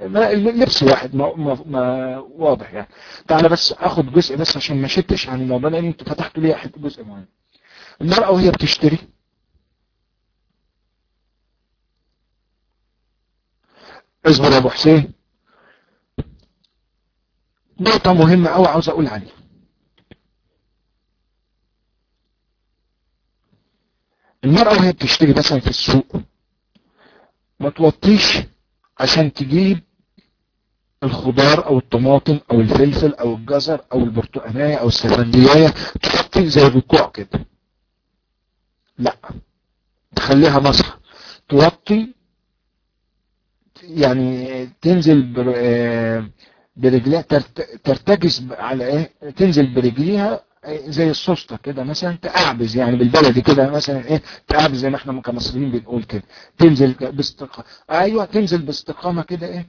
S1: اللبس واحد ما, ما, ما واضح يعني. تعالى بس آخد جزء بس عشان ما شتش عن الموضوع لأن أنتوا فتحتوا لي جزء مهم. المرأة وهي بتشتري اصبر يا أبو حسين. نقطة مهمة قوي عاوز أقول عليها. المرأة وهي بتشتري مثلا في السوق ما توطيش عشان تجيب الخضار أو الطماطم أو الفلفل أو الجزر أو البرتقانية أو السفندية توطي زي الركوع كده. لا تخليها مصحة توطي يعني تنزل برجليها ترتجس على إيه؟ تنزل برجليها زي السوسته كده مثلا تقعبز يعني بالبلدي كده مثلا إيه؟ تقعبز زي ما إحنا كمصريين بنقول كده. تنزل باستقامه أيوه تنزل باستقامة كده إيه؟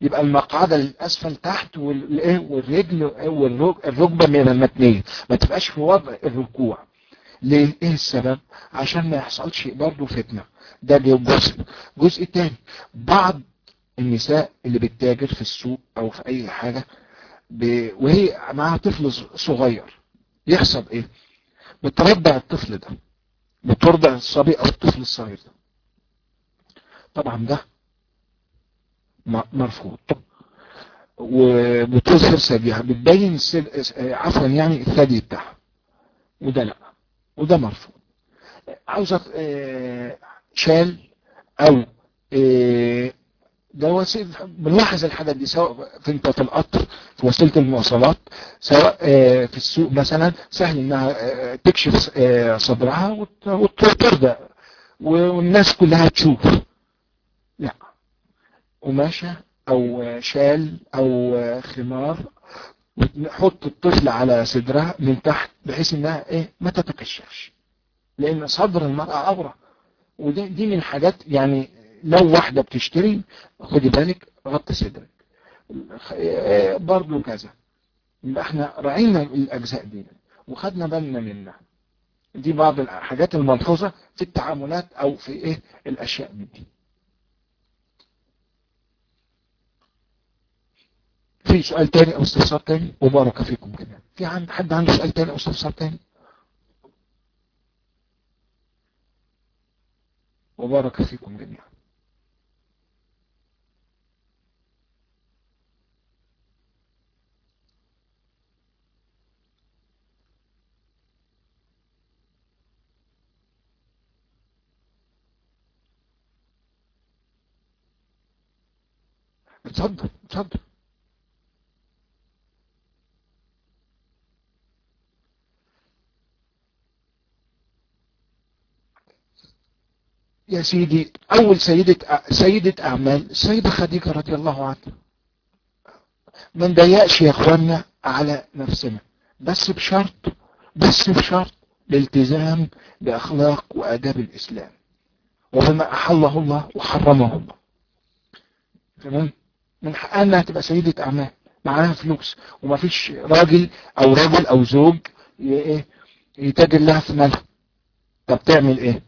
S1: يبقى المقعده للاسفل تحت والايه والرجل والركبه من المتنيه ما تبقاش في وضع الركوع. ليه؟ إيه السبب؟ عشان ما يحصلش برضه فتنة. ده جزء جزء تاني بعض النساء اللي بتتاجر في السوق أو في أي حاجة ب... وهي معاها طفل صغير. يحصل إيه؟ بترضع الطفل ده بترضع الصبي أو الطفل الصغير ده. طبعا ده مرفوض. وبتظهر ثديها بتبين عفوا يعني الثدي بتاعها وده لأ وده مرفوض. عاوزة شال أو ده وسيل بنلاحظ الحاجات دي سواء في انت في القطر في وسيلة المواصلات سواء في السوق مثلا سهل إنها تكشف صدرها وترضى والناس كلها تشوف. لا. قماشة أو شال أو خمار وتحط الطفل على صدرها من تحت بحيث إنها إيه ما تتكشفش. لأن صدر المرأة عورة ودي دي من الحاجات يعني لو واحدة بتشتري خدي بالك غطي صدرك. برضو كذا. يبقى إحنا راعينا الأجزاء دي وخدنا بالنا منها. دي بعض الحاجات الملحوظة في التعاملات أو في إيه؟ الأشياء دي. في سؤال تاني أو استفسار تاني؟ وبارك فيكم كده. في عند حد عنده سؤال تاني أو استفسار تاني؟ وبارك فيكم جميعا اتفضل اتفضل يا سيدي أول سيدة سيدة أعمال السيدة خديجة رضي الله عنها. ما نضيقش يا إخوانا على نفسنا. بس بشرط بس بشرط الالتزام بأخلاق وآداب الإسلام. وبما أحله الله وحرمه الله. تمام؟ من حقها إنها تبقى سيدة أعمال. معاها فلوس. وما فيش راجل أو رجل أو زوج إيه يتاجر لها في مالها. طب تعمل إيه؟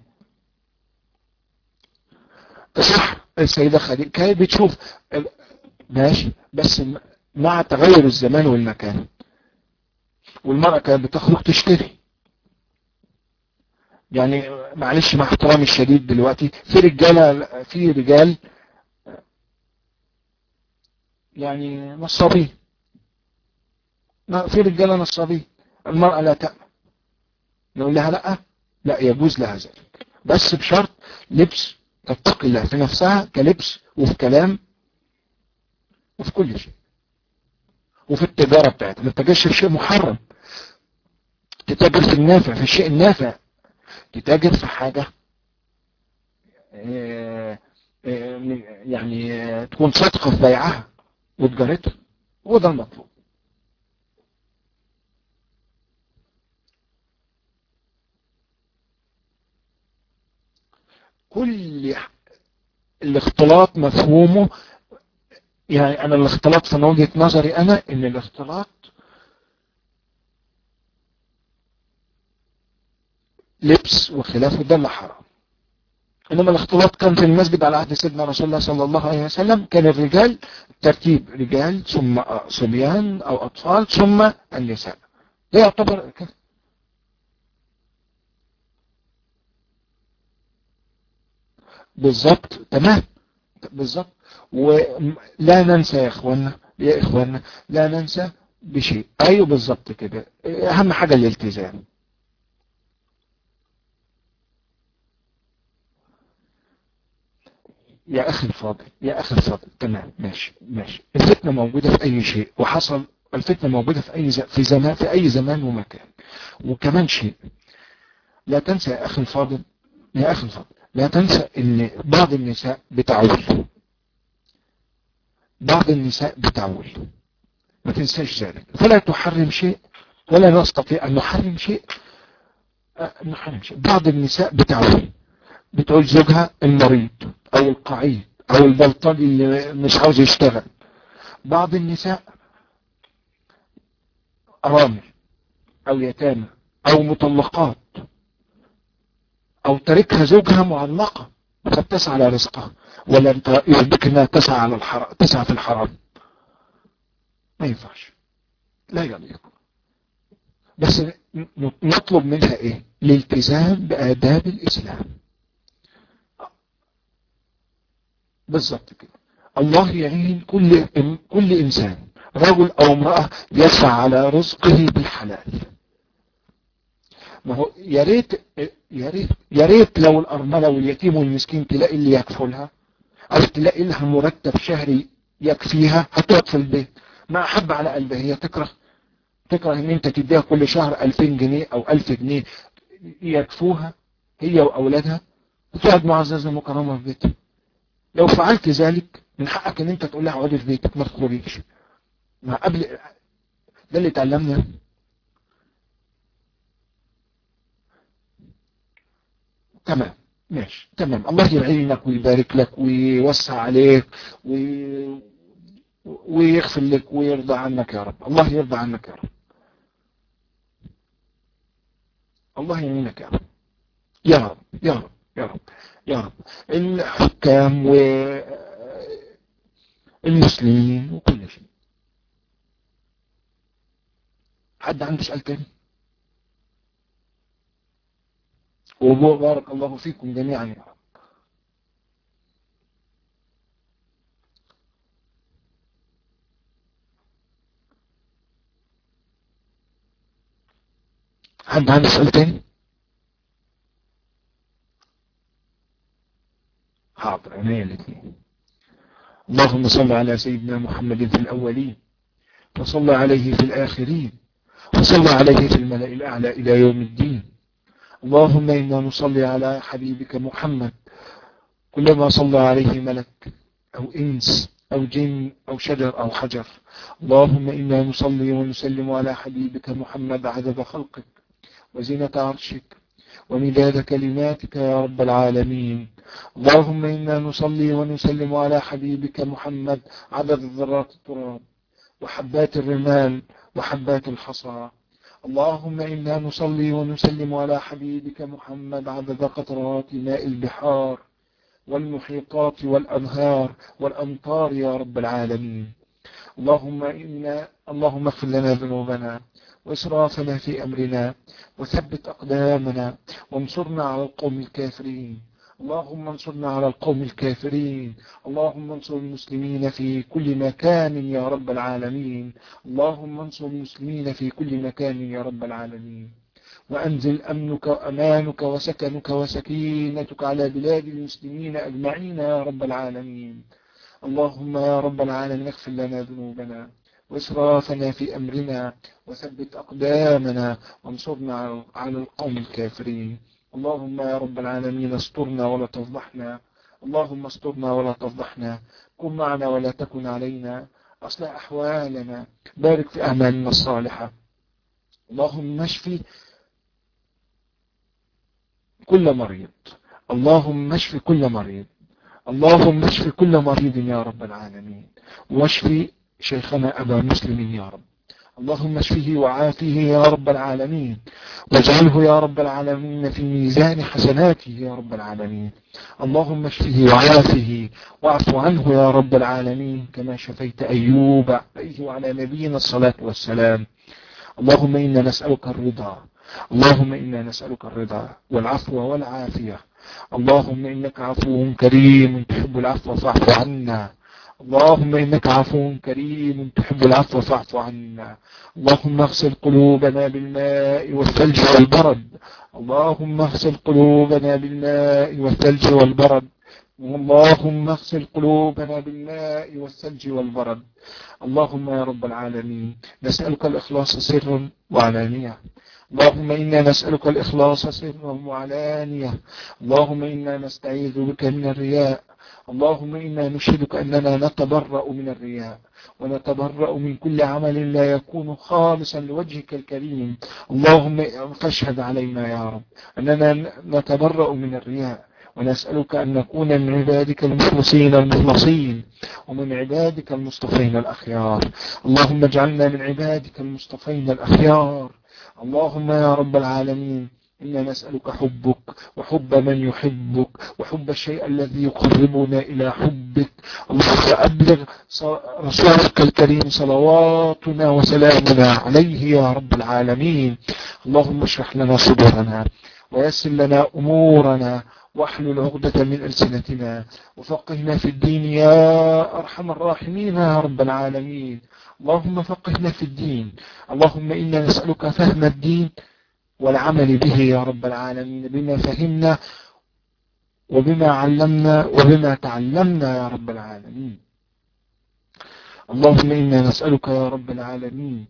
S1: صح. السيدة خديجة كانت بتشوف ماشي بس مع تغير الزمان والمكان. والمرأة كانت بتخرج تشتري. يعني معلش مع احترامي الشديد دلوقتي في رجالة في رجال يعني نصابين. في رجالة نصابين. المرأة لا تأمن. نقول لها لأ لأ يجوز لها ذلك. بس بشرط لبس تتقي الله في نفسها كلبس وفي كلام وفي كل شيء. وفي التجارة بتاعتها. ما تتاجرش في شيء محرم. تتاجر في النافع في الشيء النافع. تتاجر في حاجة يعني تكون صادقة في بيعها وتجارتها. هو ده المطلوب. كل الاختلاط مفهومه يعني أنا الاختلاط من وجهة نظري أنا إن الاختلاط لبس وخلافه ده اللي حرام. إنما الاختلاط كان في المسجد على عهد سيدنا رسول الله صلى الله عليه وسلم كان الرجال ترتيب رجال ثم صبيان أو أطفال ثم النساء. ده يعتبر كده بالظبط تمام. بالظبط ولا ننسى يا اخوانا يا اخوانا لا ننسى بشيء. أيوه بالظبط كده. أهم حاجة الالتزام. يا أخي الفاضل يا أخي الفاضل. تمام ماشي ماشي. الفتنة موجودة في أي شيء وحصل الفتنة موجودة في أي في زمان في أي زمان ومكان. وكمان شيء لا تنسى يا أخي الفاضل يا أخي الفاضل. لا تنسى إن بعض النساء بتعول. بعض النساء بتعول. ما تنساش ذلك. فلا تحرم شيء ولا نستطيع أن نحرم شيء. نحرم شيء. بعض النساء بتعول. بتقول زوجها المريض أو القعيد أو البلطجي اللي مش عاوز يشتغل. بعض النساء ارامل أو يتامى أو مطلقات. أو تركها زوجها معلقة فبتسعى على رزقها. ولا أنت يربك إنها تسعى على الحرام تسعى في الحرام. ما ينفعش. لا يليق. بس نطلب منها إيه؟ الالتزام بآداب الإسلام. بالظبط كده. الله يعين كل كل إنسان رجل أو امرأة يسعى على رزقه بالحلال. ما هو يا ريت يا ريت يا ريت لو الأرملة واليتيم والمسكين تلاقي اللي يكفلها أو تلاقي لها مرتب شهري يكفيها هتقعد في البيت. ما أحب على قلبها هي تكره تكره إن أنت تديها كل شهر 2000 جنيه أو 1000 جنيه يكفوها هي وأولادها. وتقعد معززه مكرمة في بيتها. لو فعلت ذلك من حقك إن أنت تقول لها اقعدي في بيتك ما تخرجيش. ما قبل ده اللي اتعلمنا. تمام ماشي تمام. الله يعينك ويبارك لك ويوسع عليك وي... ويغفر لك ويرضى عنك يا رب. الله يرضى عنك يا رب. الله يعينك يا رب. يا رب يا رب يا رب يا رب. الحكام والمسلمين وكل شيء. حد عنده سؤال تاني؟ وبارك الله فيكم جميعا حد عنده سؤال حاضر عينيا الاثنين. اللهم صل على سيدنا محمد في الأولين وصل عليه في الآخرين وصل عليه في الملأ الأعلى إلى يوم الدين. اللهم إنا نصلي على حبيبك محمد. كلما صلى عليه ملك أو إنس أو جن أو شجر أو حجر. اللهم إنا نصلي ونسلم على حبيبك محمد عدد خلقك وزنة عرشك ومداد كلماتك يا رب العالمين. اللهم إنا نصلي ونسلم على حبيبك محمد عدد ذرات التراب وحبات الرمال وحبات الحصى. اللهم إنا نصلي ونسلم على حبيبك محمد عدد قطرات ماء البحار والمحيطات والأنهار والأمطار يا رب العالمين. اللهم إنا اللهم اغفر لنا ذنوبنا وإسرافنا في أمرنا وثبت أقدامنا وانصرنا على القوم الكافرين. اللهم انصرنا على القوم الكافرين. اللهم انصر المسلمين في كل مكان يا رب العالمين. اللهم انصر المسلمين في كل مكان يا رب العالمين. وأنزل أمنك وأمانك وسكنك وسكينتك على بلاد المسلمين أجمعين يا رب العالمين. اللهم يا رب العالمين اغفر لنا ذنوبنا وإسرافنا في أمرنا وثبت أقدامنا وانصرنا على القوم الكافرين. اللهم يا رب العالمين استرنا ولا تفضحنا. اللهم استرنا ولا تفضحنا. كن معنا ولا تكن علينا. أصلح أحوالنا. بارك في أعمالنا الصالحة. اللهم اشفي كل مريض. اللهم اشفي كل مريض. اللهم اشفي كل مريض يا رب العالمين. واشفي شيخنا أبا مسلم يا رب. اللهم اشفه وعافه يا رب العالمين. واجعله يا رب العالمين في ميزان حسناته يا رب العالمين. اللهم اشفه وعافه واعف عنه يا رب العالمين. كما شفيت أيوب عليه وعلى نبينا الصلاة والسلام. اللهم إنا نسألك الرضا. اللهم إنا نسألك الرضا والعفو والعافية. اللهم إنك عفو كريم تحب العفو فاعف عنا. اللهم إنك عفو كريم تحب العفو فاعف عنا. اللهم اغسل قلوبنا بالماء والثلج والبرد. اللهم اغسل قلوبنا بالماء والثلج والبرد. اللهم اغسل قلوبنا بالماء والثلج والبرد. اللهم يا رب العالمين نسألك الإخلاص سرا وعلانية. اللهم إنا نسألك الإخلاص سرا وعلانية. اللهم إنا نستعيذ بك من الرياء. اللهم إنا نشهدك أننا نتبرأ من الرياء ونتبرأ من كل عمل لا يكون خالصا لوجهك الكريم. اللهم فاشهد علينا يا رب أننا نتبرأ من الرياء ونسألك أن نكون من عبادك المخلصين المخلصين ومن عبادك المصطفين الأخيار. اللهم اجعلنا من عبادك المصطفين الأخيار. اللهم يا رب العالمين إنا نسألك حبك وحب من يحبك وحب الشيء الذي يقربنا إلى حبك. اللهم أبلغ رسولك الكريم صلواتنا وسلامنا عليه يا رب العالمين. اللهم اشرح لنا صدورنا ويسر لنا أمورنا واحلل عقدة من ألسنتنا وفقهنا في الدين يا أرحم الراحمين يا رب العالمين. اللهم فقهنا في الدين اللهم إنا نسألك فهم الدين والعمل به يا رب العالمين. بما فهمنا وبما علمنا وبما تعلمنا يا رب العالمين. اللهم إنا نسألك يا رب العالمين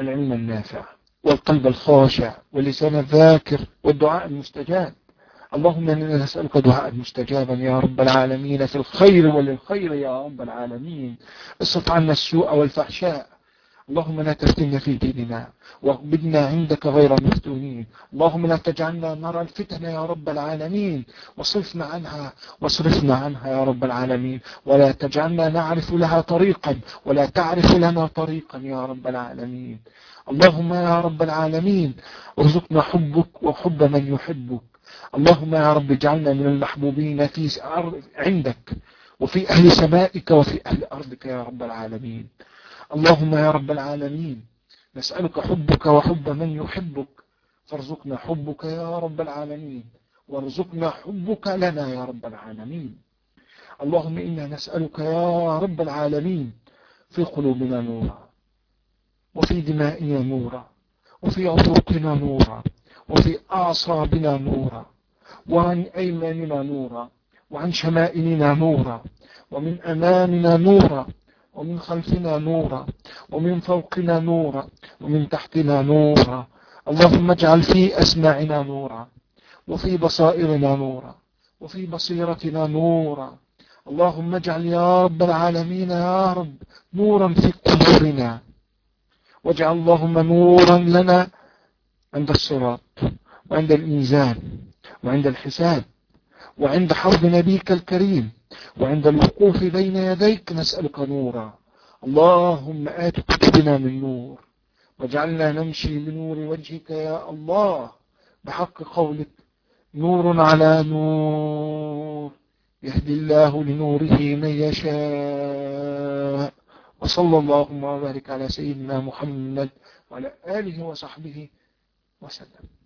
S1: العلم النافع والقلب الخاشع واللسان الذاكر والدعاء المستجاب. اللهم إنا نسألك دعاء مستجابا يا رب العالمين في الخير وللخير يا رب العالمين. اصف عنا السوء والفحشاء اللهم لا تفتنا في ديننا واقبضنا عندك غير مفتونين. اللهم لا تجعلنا نرى الفتن يا رب العالمين. وصرفنا عنها واصرفنا عنها يا رب العالمين. ولا تجعلنا نعرف لها طريقا ولا تعرف لنا طريقا يا رب العالمين. اللهم يا رب العالمين ارزقنا حبك وحب من يحبك. اللهم يا رب اجعلنا من المحبوبين في عندك وفي أهل سمائك وفي أهل أرضك يا رب العالمين. اللهم يا رب العالمين نسألك حبك وحب من يحبك فارزقنا حبك يا رب العالمين وارزقنا حبك لنا يا رب العالمين. اللهم إنا نسألك يا رب العالمين في قلوبنا نورا وفي دمائنا نورا وفي عروقنا نورا وفي أعصابنا نورا وعن أيماننا نورا وعن شمائلنا نورا ومن أمامنا نورا. ومن خلفنا نورا ومن فوقنا نورا ومن تحتنا نورا. اللهم اجعل في أسماعنا نورا وفي بصائرنا نورا وفي بصيرتنا نورا. اللهم اجعل يا رب العالمين يا رب نورا في قبورنا واجعل اللهم نورا لنا عند الصراط وعند الميزان وعند الحساب وعند حوض نبيك الكريم. وعند الوقوف بين يديك نسألك نورا. اللهم آت كتبنا من نور. واجعلنا نمشي بنور وجهك يا الله. بحق قولك نور على نور. يهدي الله لنوره من يشاء. وصلى الله وبارك على سيدنا محمد وعلى آله وصحبه وسلم.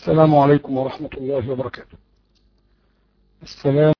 S1: السلام عليكم ورحمة الله وبركاته. السلام